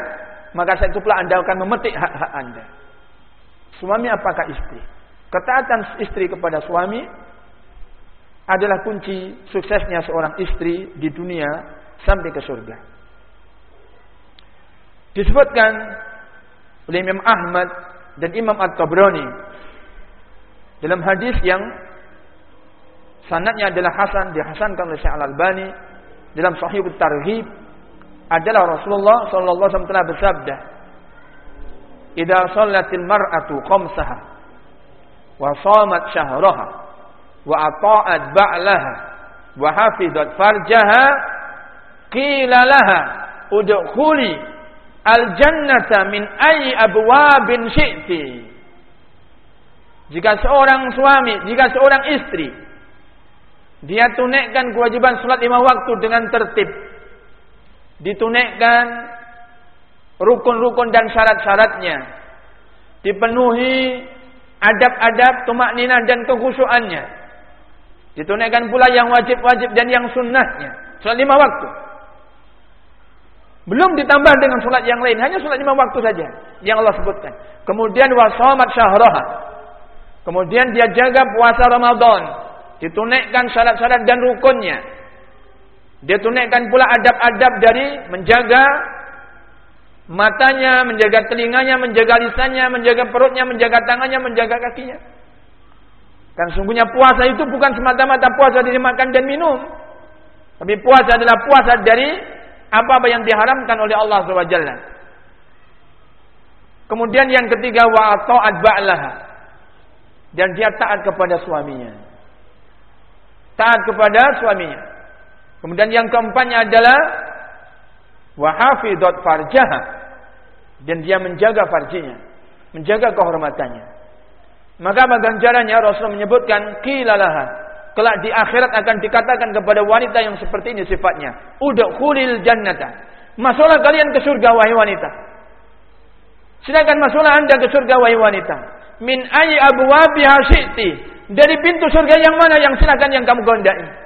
maka saat itu pula anda akan memetik hak-hak anda. Suami apakah istri? Ketaatan istri kepada suami adalah kunci suksesnya seorang istri di dunia sampai ke surga. Disebutkan oleh Imam Ahmad dan Imam At-Tabrani dalam hadis yang sanadnya adalah hasan dihasankan oleh Syekh Al-Albani dalam Sahih At-Targhib adalah Rasulullah sallallahu alaihi wasallam telah bersabda Idza shallatil mar'atu khamsaha wa shamat shahraha wa ata'at ba'laha wa hafizat farjaha qila laha udkhuli al-jannata min ayyi abwabin syi'ti. Jika seorang suami, jika seorang istri dia tunaikan kewajiban salat lima waktu dengan tertib. Ditunaikan rukun-rukun dan syarat-syaratnya. Dipenuhi adab-adab, tumak nina dan kekhusyuannya. Ditunaikan pula yang wajib-wajib dan yang sunnahnya. Salat lima waktu. Belum ditambah dengan solat yang lain. Hanya solat lima waktu saja. Yang Allah sebutkan. Kemudian wasomat syahroha. Kemudian dia jaga puasa Ramadan. Ditunaikan syarat-syarat dan rukunnya. Dia tunaikan pula adab-adab dari menjaga matanya, menjaga telinganya, menjaga lisannya, menjaga perutnya, menjaga tangannya, menjaga kakinya. Kan sungguhnya puasa itu bukan semata-mata puasa dari makan dan minum. Tapi puasa adalah puasa dari apa-apa yang diharamkan oleh Allah SWT. Kemudian yang ketiga wa ta'at ba'laha. Dan dia taat kepada suaminya. Taat kepada suaminya. Kemudian yang keempatnya adalah wa hafizat farjaha. Dan dia menjaga farjinya, menjaga kehormatannya. Maka apa ganjarannya Rasul menyebutkan qilalaha. Kelak di akhirat akan dikatakan kepada wanita yang seperti ini sifatnya, udkhulil jannata. Masuklah kalian ke surga wahai wanita. Silakan masuklah Anda ke surga wahai wanita. Min ayyi abwabiha syi'ti. Dari pintu surga yang mana yang silakan yang kamu gondai.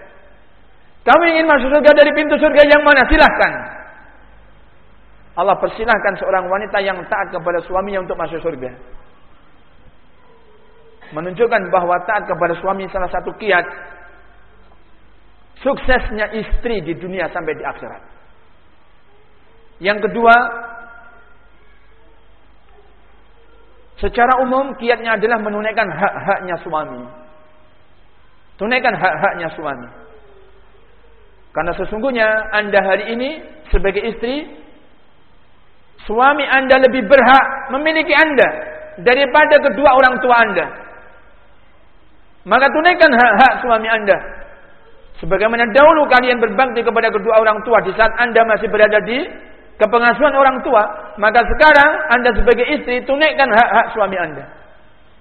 Kamu ingin masuk surga dari pintu surga yang mana? Silakan. Allah persilahkan seorang wanita yang taat kepada suaminya untuk masuk surga. Menunjukkan bahawa taat kepada suami salah satu kiat suksesnya istri di dunia sampai di akhirat. Yang kedua, secara umum kiatnya adalah menunaikan hak-haknya suami. Tunaikan hak-haknya suami. Karena sesungguhnya anda hari ini sebagai istri Suami anda lebih berhak memiliki anda daripada kedua orang tua anda. Maka tunaikan hak-hak suami anda. Sebagaimana dahulu kalian berbakti kepada kedua orang tua di saat anda masih berada di kepengasuhan orang tua. Maka sekarang anda sebagai istri tunaikan hak-hak suami anda.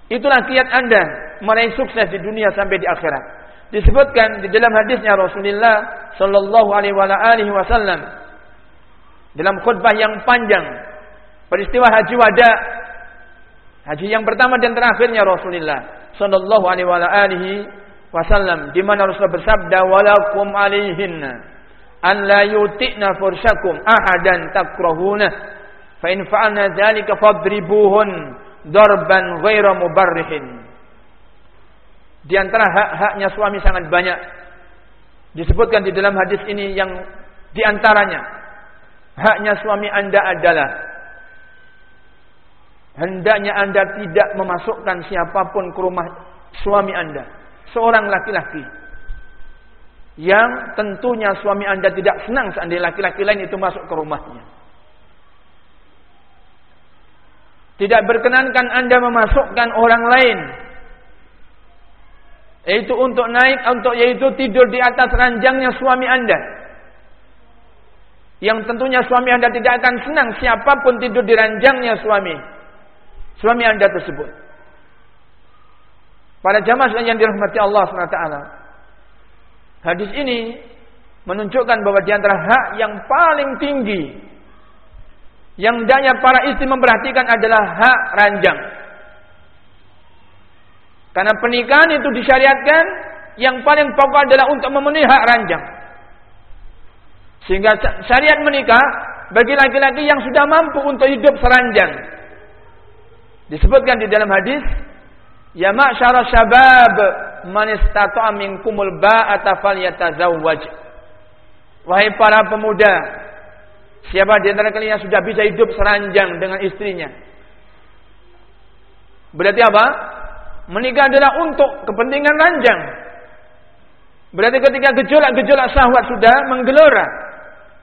Itulah kiat anda meraih sukses di dunia sampai di akhirat. Disebutkan di dalam hadisnya Rasulullah Sallallahu Alaihi Wasallam dalam khutbah yang panjang peristiwa haji wada haji yang pertama dan terakhirnya Rasulullah sallallahu alaihi wasallam di mana Rasulullah bersabda walakum alaihinna an la yuti'na furshakum ahadan takrahuna fa in fa'alna dhalika fadribuhun darban ghaira mubarrihin di antara hak-haknya suami sangat banyak. Disebutkan di dalam hadis ini yang di antaranya haknya suami anda adalah hendaknya anda tidak memasukkan siapapun ke rumah suami anda. Seorang laki-laki yang tentunya suami anda tidak senang seandainya laki-laki lain itu masuk ke rumahnya. Tidak berkenankan anda memasukkan orang lain yaitu untuk naik untuk yaitu tidur di atas ranjangnya suami anda yang tentunya suami anda tidak akan senang siapapun tidur di ranjangnya suami. Suami anda tersebut. Para jamaah yang dirahmati Allah SWT. Hadis ini menunjukkan bahwa di antara hak yang paling tinggi. Yang daya para istri memperhatikan adalah hak ranjang. Karena pernikahan itu disyariatkan. Yang paling pokok adalah untuk memenuhi hak ranjang. Sehingga syariat menikah bagi laki-laki yang sudah mampu untuk hidup seranjang. Disebutkan di dalam hadis, Ya ma'syara syabab man istata'a minkumul ba'ata falyatazawwaj. Wahai para pemuda, siapa di antara kalian yang sudah bisa hidup seranjang dengan istrinya? Berarti apa? Menikah adalah untuk kepentingan ranjang. Berarti ketika gejolak-gejolak syahwat sudah menggelora,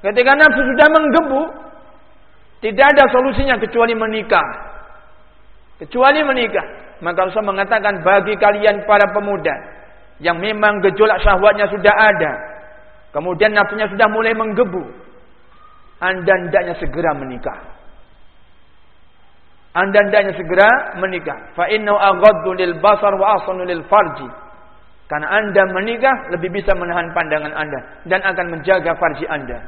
Ketika nafsu sudah menggebu, tidak ada solusinya kecuali menikah. Kecuali menikah. Maka Rasul mengatakan bagi kalian para pemuda yang memang gejolak syahwatnya sudah ada, kemudian nafsunya sudah mulai menggebu, anda hendaknya segera menikah. Anda hendaknya segera menikah. Fa innahu aghaddu lil basar wa ahsanu lil farji. Karena anda menikah lebih bisa menahan pandangan anda dan akan menjaga farji anda.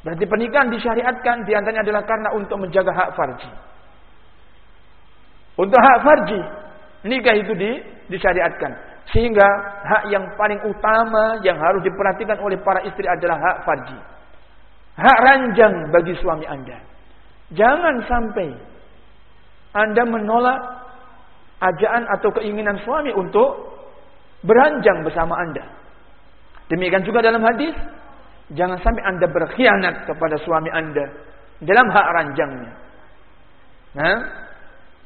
Berarti pernikahan disyariatkan diantaranya adalah karena untuk menjaga hak farji. Untuk hak farji, nikah itu di, disyariatkan. Sehingga hak yang paling utama yang harus diperhatikan oleh para istri adalah hak farji. Hak ranjang bagi suami anda. Jangan sampai anda menolak ajaan atau keinginan suami untuk beranjang bersama anda. Demikian juga dalam hadis Jangan sampai anda berkhianat kepada suami anda dalam hak ranjangnya. Nah,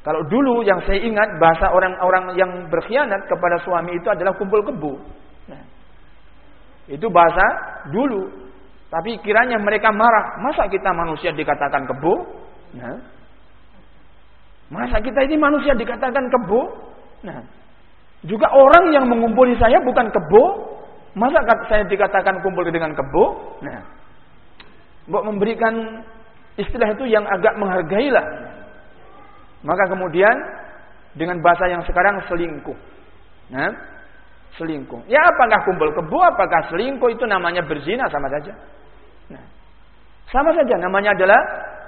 kalau dulu yang saya ingat bahasa orang-orang yang berkhianat kepada suami itu adalah kumpul kebu. Nah, itu bahasa dulu. Tapi kiranya mereka marah. Masa kita manusia dikatakan kebu? Nah, masa kita ini manusia dikatakan kebu? Nah, juga orang yang mengumpuli saya bukan kebu, Masa saya dikatakan kumpul dengan kebo? Nah, buat memberikan istilah itu yang agak menghargailah. Maka kemudian Dengan bahasa yang sekarang selingkuh. Nah, selingkuh. Ya apakah kumpul kebo, apakah selingkuh itu namanya berzina sama saja. Nah, sama saja namanya adalah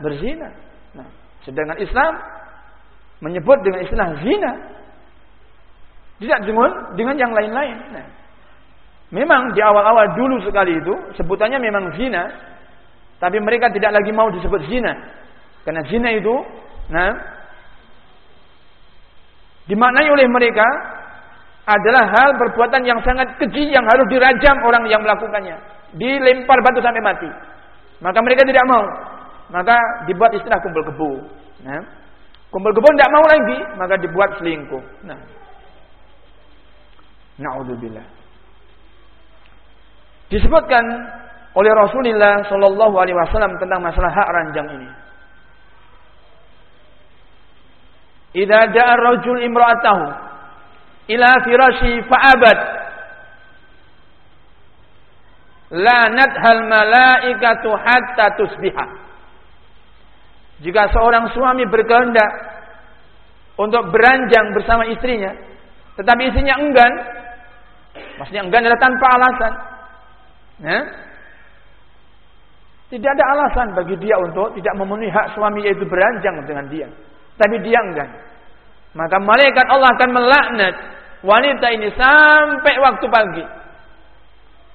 berzina. Nah, sedangkan Islam menyebut dengan istilah zina. Tidak dengan dengan yang lain-lain. Nah, memang di awal-awal dulu sekali itu sebutannya memang zina, tapi mereka tidak lagi mau disebut zina. Karena zina itu nah dimaknai oleh mereka adalah hal perbuatan yang sangat keji yang harus dirajam orang yang melakukannya. Dilempar batu sampai mati. Maka mereka tidak mau. Maka dibuat istilah kumpul kebu. Nah, kumpul kebu tidak mau lagi, maka dibuat selingkuh. Nah, naudzubillah. Disebutkan oleh Rasulullah Shallallahu Alaihi Wasallam tentang masalah hak ranjang ini. Idza da'a rajul imra'atahu ila firashi fa'abad. Lanat hal malaikatu hatta tusbiha. Jika seorang suami berkehendak untuk beranjang bersama istrinya tetapi istrinya enggan maksudnya enggan adalah tanpa alasan ya? tidak ada alasan bagi dia untuk tidak memenuhi hak suami yaitu beranjang dengan dia. Tapi dia enggan maka malaikat Allah akan melaknat wanita ini sampai waktu pagi.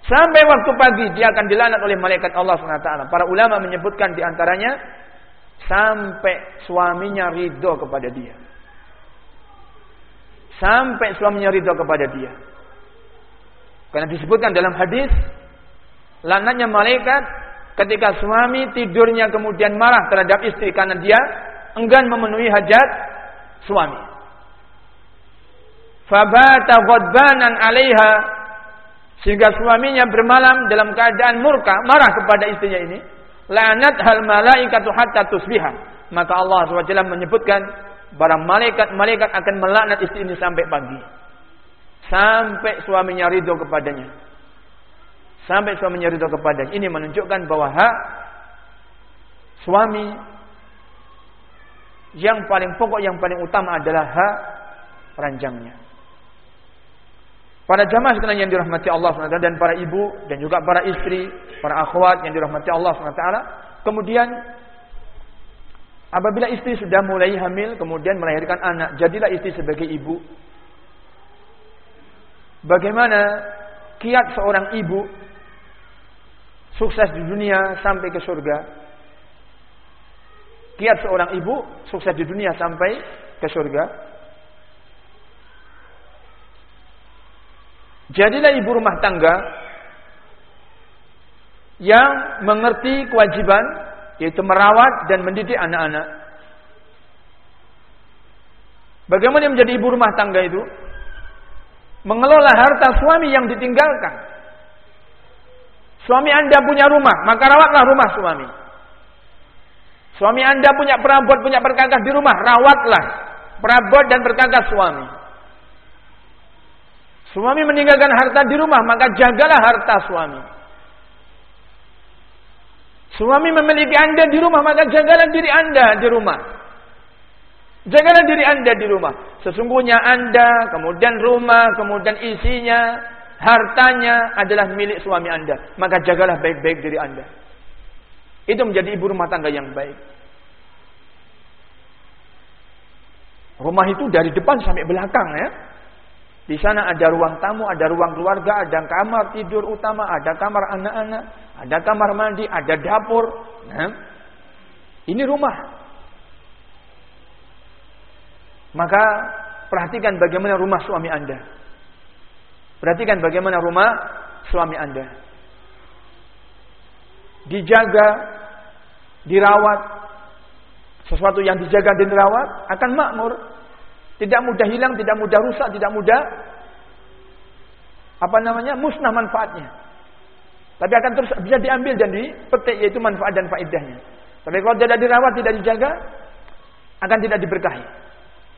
Sampai waktu pagi dia akan dilaknat oleh malaikat Allah SWT. Para ulama menyebutkan di antaranya sampai suaminya ridho kepada dia. Sampai suaminya ridho kepada dia. Karena disebutkan dalam hadis laknatnya malaikat ketika suami tidurnya kemudian marah terhadap istri karena dia enggan memenuhi hajat suami. Fabata ghadbanan 'alaiha sehingga suaminya bermalam dalam keadaan murka, marah kepada istrinya ini. Lanat hal malaikatu hatta tusbiha. Maka Allah SWT menyebutkan para malaikat-malaikat akan melaknat istri ini sampai pagi. Sampai suaminya ridho kepadanya. Sampai suaminya ridho kepadanya. Ini menunjukkan bahwa hak suami yang paling pokok, yang paling utama adalah hak ranjangnya. Para jamaah sekalian yang dirahmati Allah SWT dan para ibu dan juga para istri, para akhwat yang dirahmati Allah SWT. Kemudian apabila istri sudah mulai hamil kemudian melahirkan anak, jadilah istri sebagai ibu. Bagaimana kiat seorang ibu sukses di dunia sampai ke surga? Kiat seorang ibu sukses di dunia sampai ke surga. Jadilah ibu rumah tangga yang mengerti kewajiban yaitu merawat dan mendidik anak-anak. Bagaimana menjadi ibu rumah tangga itu? Mengelola harta suami yang ditinggalkan. Suami anda punya rumah, maka rawatlah rumah suami. Suami anda punya perabot, punya perkakas di rumah, rawatlah perabot dan perkakas suami. Suami meninggalkan harta di rumah, maka jagalah harta suami. Suami memiliki anda di rumah, maka jagalah diri anda di rumah. Jagalah diri anda di rumah. Sesungguhnya anda, kemudian rumah, kemudian isinya, hartanya adalah milik suami anda. Maka jagalah baik-baik diri anda. Itu menjadi ibu rumah tangga yang baik. Rumah itu dari depan sampai belakang ya. Di sana ada ruang tamu, ada ruang keluarga, ada kamar tidur utama, ada kamar anak-anak, ada kamar mandi, ada dapur. Nah, ini rumah. Maka perhatikan bagaimana rumah suami anda. Perhatikan bagaimana rumah suami anda. Dijaga, dirawat. Sesuatu yang dijaga dan dirawat akan makmur. Tidak mudah hilang, tidak mudah rusak, tidak mudah apa namanya? musnah manfaatnya. Tapi akan terus bisa diambil dan dipetik yaitu manfaat dan faedahnya. Tapi kalau tidak dirawat, tidak dijaga, akan tidak diberkahi.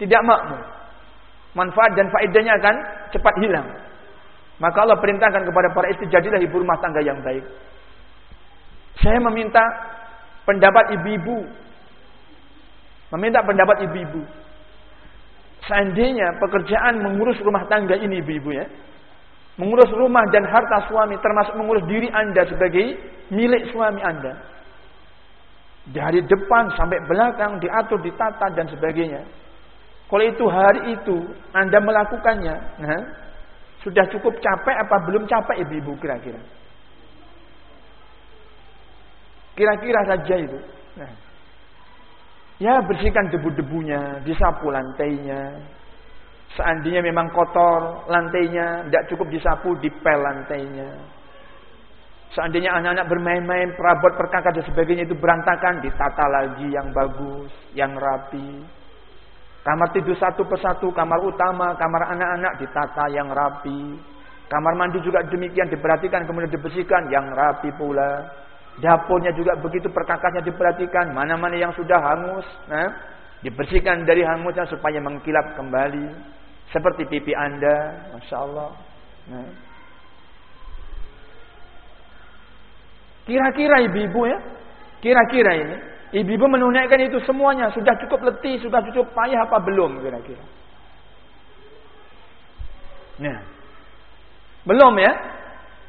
Tidak makmur. Manfaat dan faedahnya akan cepat hilang. Maka Allah perintahkan kepada para istri jadilah ibu rumah tangga yang baik. Saya meminta pendapat ibu-ibu. Meminta pendapat ibu-ibu. Seandainya pekerjaan mengurus rumah tangga ini ibu-ibu ya. Mengurus rumah dan harta suami termasuk mengurus diri anda sebagai milik suami anda. Dari depan sampai belakang diatur, ditata dan sebagainya. Kalau itu hari itu anda melakukannya, nah, sudah cukup capek apa belum capek ibu-ibu kira-kira? Kira-kira saja itu. Nah, Ya bersihkan debu-debunya, disapu lantainya. Seandainya memang kotor lantainya, tidak cukup disapu, dipel lantainya. Seandainya anak-anak bermain-main, perabot, perkakas dan sebagainya itu berantakan, ditata lagi yang bagus, yang rapi. Kamar tidur satu persatu, kamar utama, kamar anak-anak ditata yang rapi. Kamar mandi juga demikian diperhatikan kemudian dibersihkan yang rapi pula. Dapurnya juga begitu perkakasnya diperhatikan. Mana-mana yang sudah hangus. Nah, dibersihkan dari hangusnya supaya mengkilap kembali. Seperti pipi anda. Masya Allah. Nah. Kira-kira ibu-ibu ya. Kira-kira ini. Ibu-ibu menunaikan itu semuanya. Sudah cukup letih. Sudah cukup payah apa belum kira-kira. Nah. Belum ya.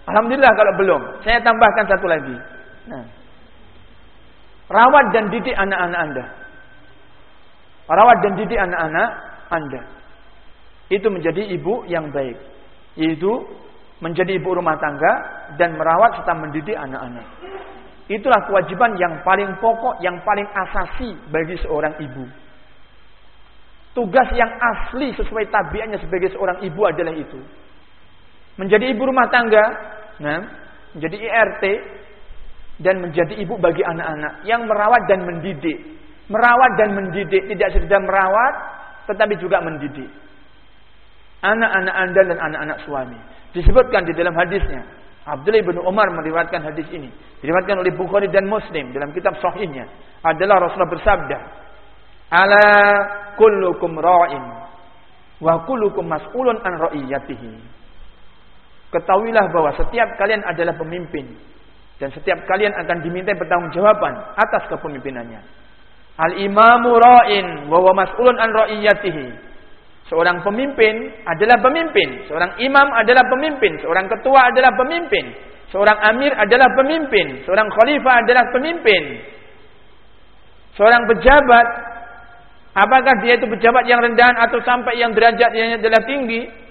Alhamdulillah kalau belum. Saya tambahkan satu lagi. Nah. Rawat dan didik anak-anak Anda. Rawat dan didik anak-anak Anda. Itu menjadi ibu yang baik. Yaitu menjadi ibu rumah tangga dan merawat serta mendidik anak-anak. Itulah kewajiban yang paling pokok, yang paling asasi bagi seorang ibu. Tugas yang asli sesuai tabiatnya sebagai seorang ibu adalah itu. Menjadi ibu rumah tangga, nah, menjadi IRT, dan menjadi ibu bagi anak-anak yang merawat dan mendidik. Merawat dan mendidik tidak sekedar merawat tetapi juga mendidik. Anak-anak Anda dan anak-anak suami. Disebutkan di dalam hadisnya. Abdullah bin Umar meriwayatkan hadis ini. Diriwayatkan oleh Bukhari dan Muslim dalam kitab sahihnya. Adalah Rasulullah bersabda, "Ala kullukum ra'in wa kullukum mas'ulun an ra'iyatihi." Ketahuilah bahwa setiap kalian adalah pemimpin dan setiap kalian akan diminta pertanggungjawaban atas kepemimpinannya. Al-imamu ra'in wa huwa mas'ulun an ra'iyatihi. Seorang pemimpin adalah pemimpin, seorang imam adalah pemimpin, seorang ketua adalah pemimpin, seorang amir adalah pemimpin, seorang khalifah adalah pemimpin. Seorang pejabat apakah dia itu pejabat yang rendah atau sampai yang derajatnya adalah tinggi?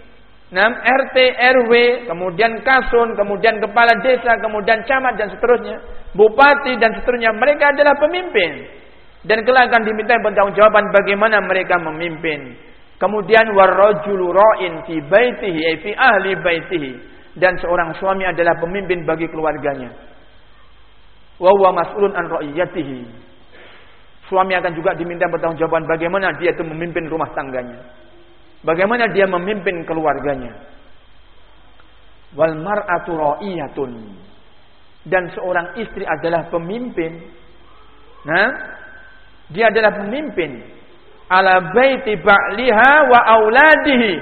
Nam RT, RW, kemudian kasun, kemudian kepala desa, kemudian camat dan seterusnya, bupati dan seterusnya. Mereka adalah pemimpin. Dan kelak akan diminta pertanggungjawaban bagaimana mereka memimpin. Kemudian warrajulu ra'in fi baitihi fi ahli baitihi dan seorang suami adalah pemimpin bagi keluarganya. Wa huwa mas'ulun an ra'iyatihi. Suami akan juga diminta pertanggungjawaban bagaimana dia itu memimpin rumah tangganya. Bagaimana dia memimpin keluarganya. Wal mar'atu ra'iyatun. Dan seorang istri adalah pemimpin. Nah, dia adalah pemimpin ala baiti ba'liha wa auladihi.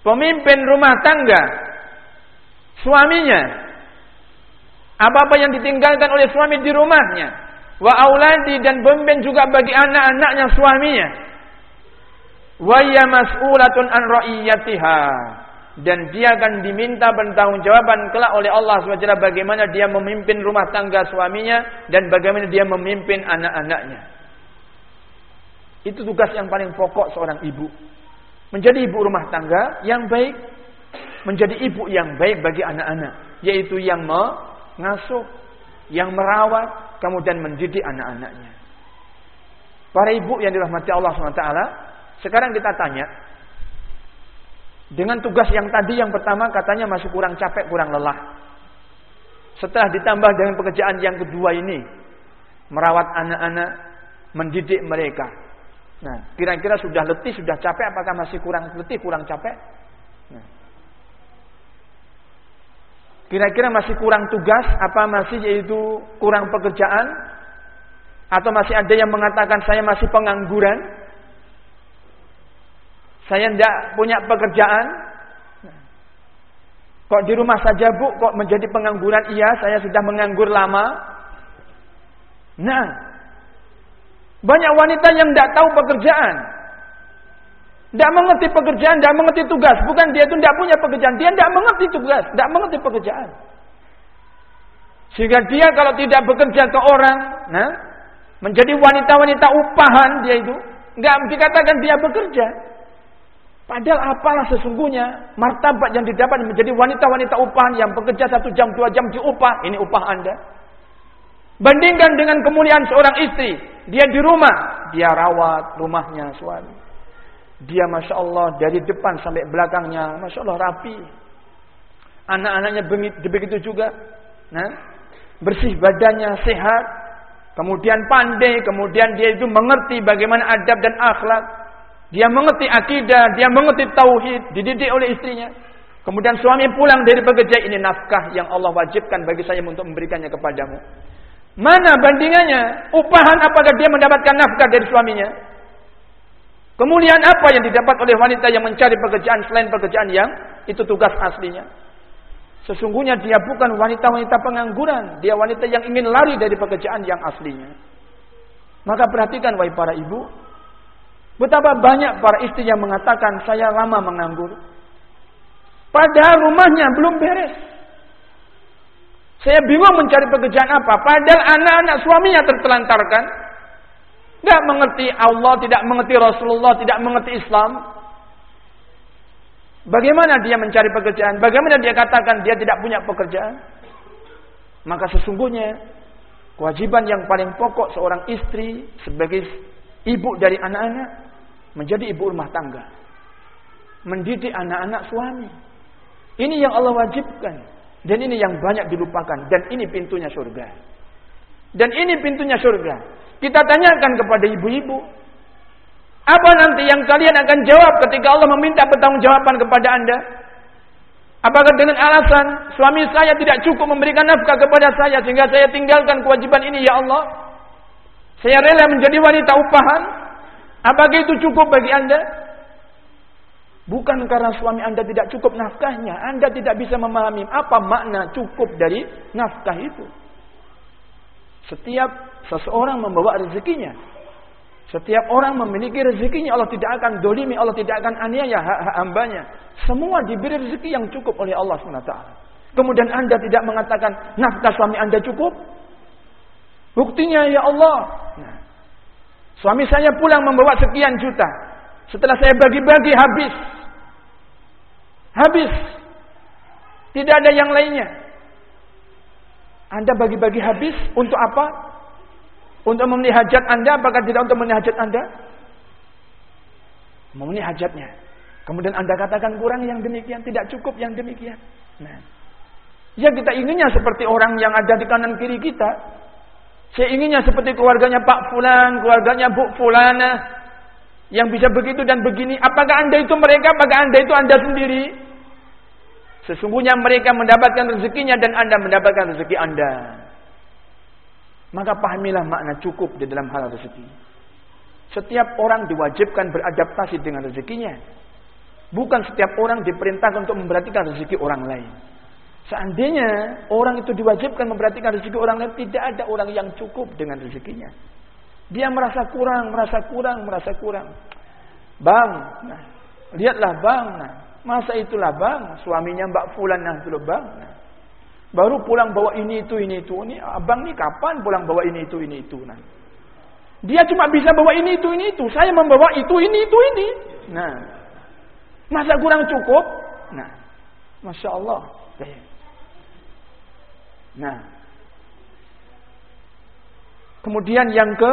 Pemimpin rumah tangga suaminya. Apa-apa yang ditinggalkan oleh suami di rumahnya. Wa auladi dan pemimpin juga bagi anak-anaknya suaminya wa ya mas'ulatun an ra'iyatiha dan dia akan diminta pertanggungjawaban kelak oleh Allah SWT bagaimana dia memimpin rumah tangga suaminya dan bagaimana dia memimpin anak-anaknya. Itu tugas yang paling pokok seorang ibu. Menjadi ibu rumah tangga yang baik, menjadi ibu yang baik bagi anak-anak, yaitu yang mengasuh, yang merawat, kemudian mendidik anak-anaknya. Para ibu yang dirahmati Allah SWT, sekarang kita tanya, dengan tugas yang tadi yang pertama katanya masih kurang capek, kurang lelah. Setelah ditambah dengan pekerjaan yang kedua ini, merawat anak-anak, mendidik mereka. Nah, kira-kira sudah letih, sudah capek, apakah masih kurang letih, kurang capek? Nah. Kira-kira masih kurang tugas, apa masih yaitu kurang pekerjaan? Atau masih ada yang mengatakan saya masih pengangguran? Saya tidak punya pekerjaan. Kok di rumah saja bu, kok menjadi pengangguran? Iya, saya sudah menganggur lama. Nah, banyak wanita yang tidak tahu pekerjaan. Tidak mengerti pekerjaan, tidak mengerti tugas. Bukan dia itu tidak punya pekerjaan. Dia tidak mengerti tugas, tidak mengerti pekerjaan. Sehingga dia kalau tidak bekerja ke orang, nah, menjadi wanita-wanita upahan dia itu, nggak dikatakan dia bekerja. Padahal apalah sesungguhnya martabat yang didapat menjadi wanita-wanita upahan yang bekerja satu jam, dua jam diupah. Ini upah anda. Bandingkan dengan kemuliaan seorang istri. Dia di rumah. Dia rawat rumahnya suami. Dia Masya Allah dari depan sampai belakangnya. Masya Allah rapi. Anak-anaknya begitu juga. Nah, bersih badannya, sehat. Kemudian pandai. Kemudian dia itu mengerti bagaimana adab dan akhlak. Dia mengerti akidah. Dia mengerti tauhid. Dididik oleh istrinya. Kemudian suami pulang dari pekerja ini nafkah yang Allah wajibkan bagi saya untuk memberikannya kepadamu. Mana bandingannya? Upahan apakah dia mendapatkan nafkah dari suaminya? Kemuliaan apa yang didapat oleh wanita yang mencari pekerjaan selain pekerjaan yang itu tugas aslinya? Sesungguhnya dia bukan wanita-wanita pengangguran. Dia wanita yang ingin lari dari pekerjaan yang aslinya. Maka perhatikan wahai para ibu. Betapa banyak para istri yang mengatakan saya lama menganggur. Padahal rumahnya belum beres. Saya bingung mencari pekerjaan apa. Padahal anak-anak suaminya tertelantarkan. Tidak mengerti Allah, tidak mengerti Rasulullah, tidak mengerti Islam. Bagaimana dia mencari pekerjaan? Bagaimana dia katakan dia tidak punya pekerjaan? Maka sesungguhnya kewajiban yang paling pokok seorang istri sebagai ibu dari anak-anak menjadi ibu rumah tangga. Mendidik anak-anak suami. Ini yang Allah wajibkan. Dan ini yang banyak dilupakan. Dan ini pintunya surga. Dan ini pintunya surga. Kita tanyakan kepada ibu-ibu. Apa nanti yang kalian akan jawab ketika Allah meminta pertanggungjawaban kepada anda? Apakah dengan alasan suami saya tidak cukup memberikan nafkah kepada saya sehingga saya tinggalkan kewajiban ini ya Allah? Saya rela menjadi wanita upahan? Apakah itu cukup bagi anda? Bukan karena suami anda tidak cukup nafkahnya. Anda tidak bisa memahami apa makna cukup dari nafkah itu. Setiap seseorang membawa rezekinya. Setiap orang memiliki rezekinya. Allah tidak akan dolimi. Allah tidak akan aniaya hak-hak hambanya. Semua diberi rezeki yang cukup oleh Allah SWT. Kemudian anda tidak mengatakan nafkah suami anda cukup. Buktinya ya Allah. Nah, suami saya pulang membawa sekian juta. Setelah saya bagi-bagi habis. Habis. Tidak ada yang lainnya. Anda bagi-bagi habis untuk apa? Untuk memenuhi hajat Anda, apakah tidak untuk memenuhi hajat Anda? Memenuhi hajatnya. Kemudian Anda katakan kurang yang demikian, tidak cukup yang demikian. Nah, ya kita inginnya seperti orang yang ada di kanan kiri kita. Saya inginnya seperti keluarganya Pak Fulan, keluarganya Bu Fulana, yang bisa begitu dan begini, apakah anda itu mereka, apakah anda itu anda sendiri? Sesungguhnya mereka mendapatkan rezekinya dan anda mendapatkan rezeki anda. Maka pahamilah makna cukup di dalam hal rezeki. Setiap orang diwajibkan beradaptasi dengan rezekinya. Bukan setiap orang diperintahkan untuk memperhatikan rezeki orang lain. Seandainya orang itu diwajibkan memperhatikan rezeki orang lain, tidak ada orang yang cukup dengan rezekinya. Dia merasa kurang, merasa kurang, merasa kurang. Bang, nah, lihatlah bang, nah, masa itulah bang, suaminya Mbak Fulan nah dulu bang. Nah. Baru pulang bawa ini itu ini itu. Ini abang ni kapan pulang bawa ini itu ini itu nah. Dia cuma bisa bawa ini itu ini itu. Saya membawa itu ini itu ini. Nah. Masa kurang cukup? Nah. Masya Allah. Nah. Kemudian yang ke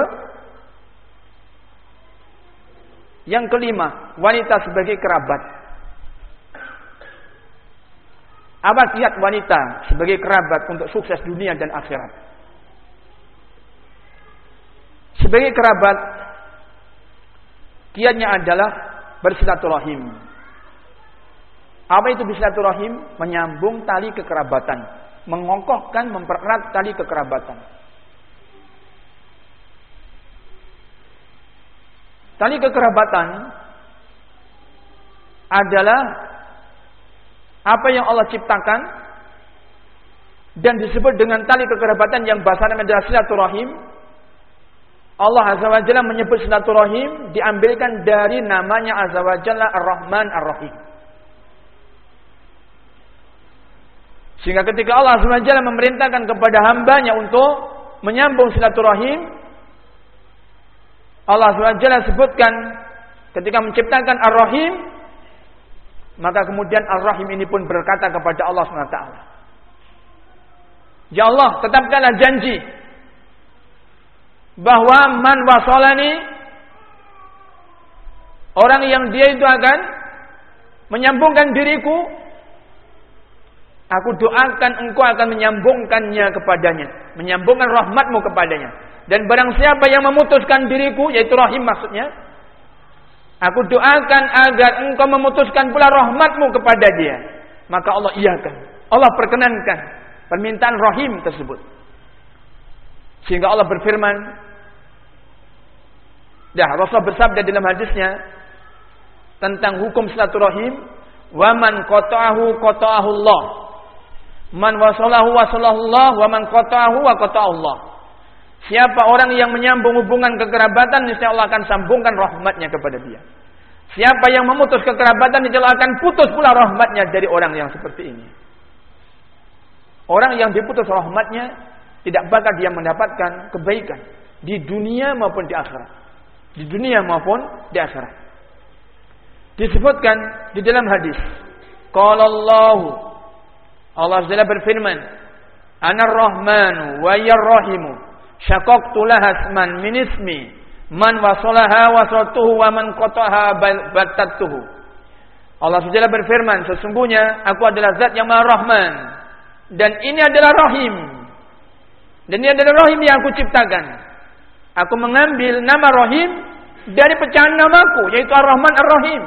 Yang kelima, wanita sebagai kerabat. Apa kiat wanita sebagai kerabat untuk sukses dunia dan akhirat? Sebagai kerabat, kiatnya adalah bersilaturahim. Apa itu bersilaturahim? Menyambung tali kekerabatan, mengokohkan, mempererat tali kekerabatan. Tali kekerabatan adalah apa yang Allah ciptakan dan disebut dengan tali kekerabatan yang bahasa adalah silaturahim Allah Azza wa Jalla menyebut silaturahim diambilkan dari namanya Azza wa Jalla Ar-Rahman Ar-Rahim. Sehingga ketika Allah Jalla memerintahkan kepada hambanya untuk menyambung silaturahim, Allah Jalla sebutkan ketika menciptakan Ar-Rahim, maka kemudian Ar-Rahim ini pun berkata kepada Allah SWT. Ya Allah, tetapkanlah janji bahwa man wasolani orang yang dia itu akan menyambungkan diriku aku doakan engkau akan menyambungkannya kepadanya. Menyambungkan rahmatmu kepadanya. Dan barang siapa yang memutuskan diriku yaitu rahim maksudnya aku doakan agar engkau memutuskan pula rahmatmu kepada dia. Maka Allah iyakan Allah perkenankan permintaan rahim tersebut. Sehingga Allah berfirman Dah Rasul bersabda dalam hadisnya tentang hukum silaturahim, "Wa man qata'ahu qata'ahu Allah." Man wasalahu wasalahu Allah, wa man qata'ahu wa qata'ahu Allah. Siapa orang yang menyambung hubungan kekerabatan, niscaya Allah akan sambungkan rahmatnya kepada dia. Siapa yang memutus kekerabatan, niscaya Allah akan putus pula rahmatnya dari orang yang seperti ini. Orang yang diputus rahmatnya tidak bakal dia mendapatkan kebaikan di dunia maupun di akhirat di dunia maupun di akhirat. Disebutkan di dalam hadis, qala Allah Allah Subhanahu berfirman, "Ana Ar-Rahmanu wa Ar-Rahimu, syaqaqtu laha isman min ismi, man wasalaha wasaltuhu wa man qataha battatuhu." Allah Subhanahu berfirman, sesungguhnya aku adalah zat yang Maha Rahman dan ini adalah Rahim. Dan ini adalah Rahim yang aku ciptakan. Aku mengambil nama Rahim dari pecahan namaku yaitu Ar-Rahman Ar-Rahim.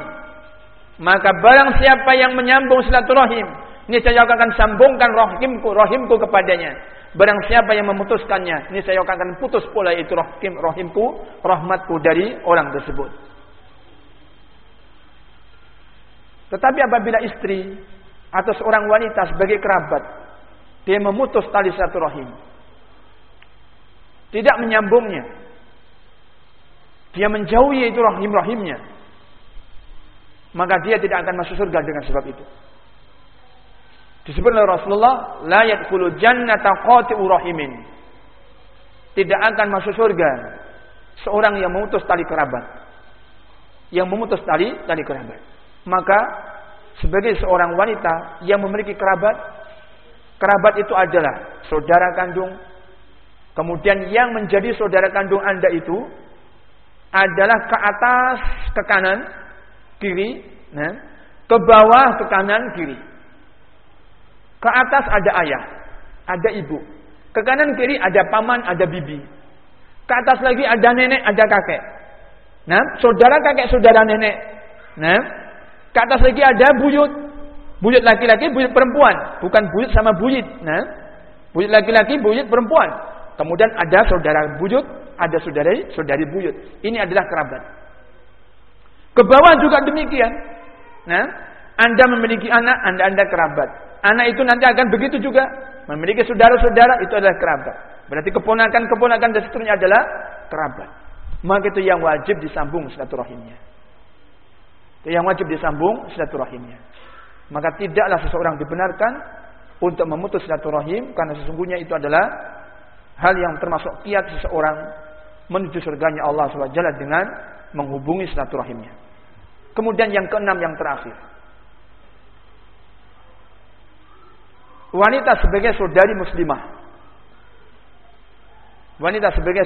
Maka barang siapa yang menyambung silaturahim, ini saya akan sambungkan rahimku, rahimku kepadanya. Barang siapa yang memutuskannya, ini saya akan putus pula itu rahim, rahimku, rahmatku dari orang tersebut. Tetapi apabila istri atau seorang wanita sebagai kerabat, dia memutus tali silaturahim, tidak menyambungnya, dia menjauhi itu rahim-rahimnya. Maka dia tidak akan masuk surga dengan sebab itu. Disebut oleh Rasulullah, la yadkhulu jannata qati'u rahimin. Tidak akan masuk surga seorang yang memutus tali kerabat. Yang memutus tali tali kerabat. Maka sebagai seorang wanita yang memiliki kerabat, kerabat itu adalah saudara kandung. Kemudian yang menjadi saudara kandung Anda itu adalah ke atas ke kanan kiri nah, ke bawah ke kanan kiri ke atas ada ayah ada ibu. Ke kanan kiri ada paman ada bibi. Ke atas lagi ada nenek ada kakek. Nah saudara kakek saudara nenek. Nah ke atas lagi ada buyut. Buyut laki-laki buyut perempuan. Bukan buyut sama buyut nah buyut laki-laki buyut perempuan. Kemudian ada saudara buyut ada saudari saudari buyut. Ini adalah kerabat. Ke bawah juga demikian. Nah, Anda memiliki anak, Anda Anda kerabat. Anak itu nanti akan begitu juga. Memiliki saudara-saudara itu adalah kerabat. Berarti keponakan-keponakan dan seterusnya adalah kerabat. Maka itu yang wajib disambung silaturahimnya. Itu yang wajib disambung silaturahimnya. Maka tidaklah seseorang dibenarkan untuk memutus silaturahim karena sesungguhnya itu adalah hal yang termasuk kiat seseorang menuju surganya Allah SWT dengan menghubungi silaturahimnya. Kemudian yang keenam yang terakhir. Wanita sebagai saudari muslimah. Wanita sebagai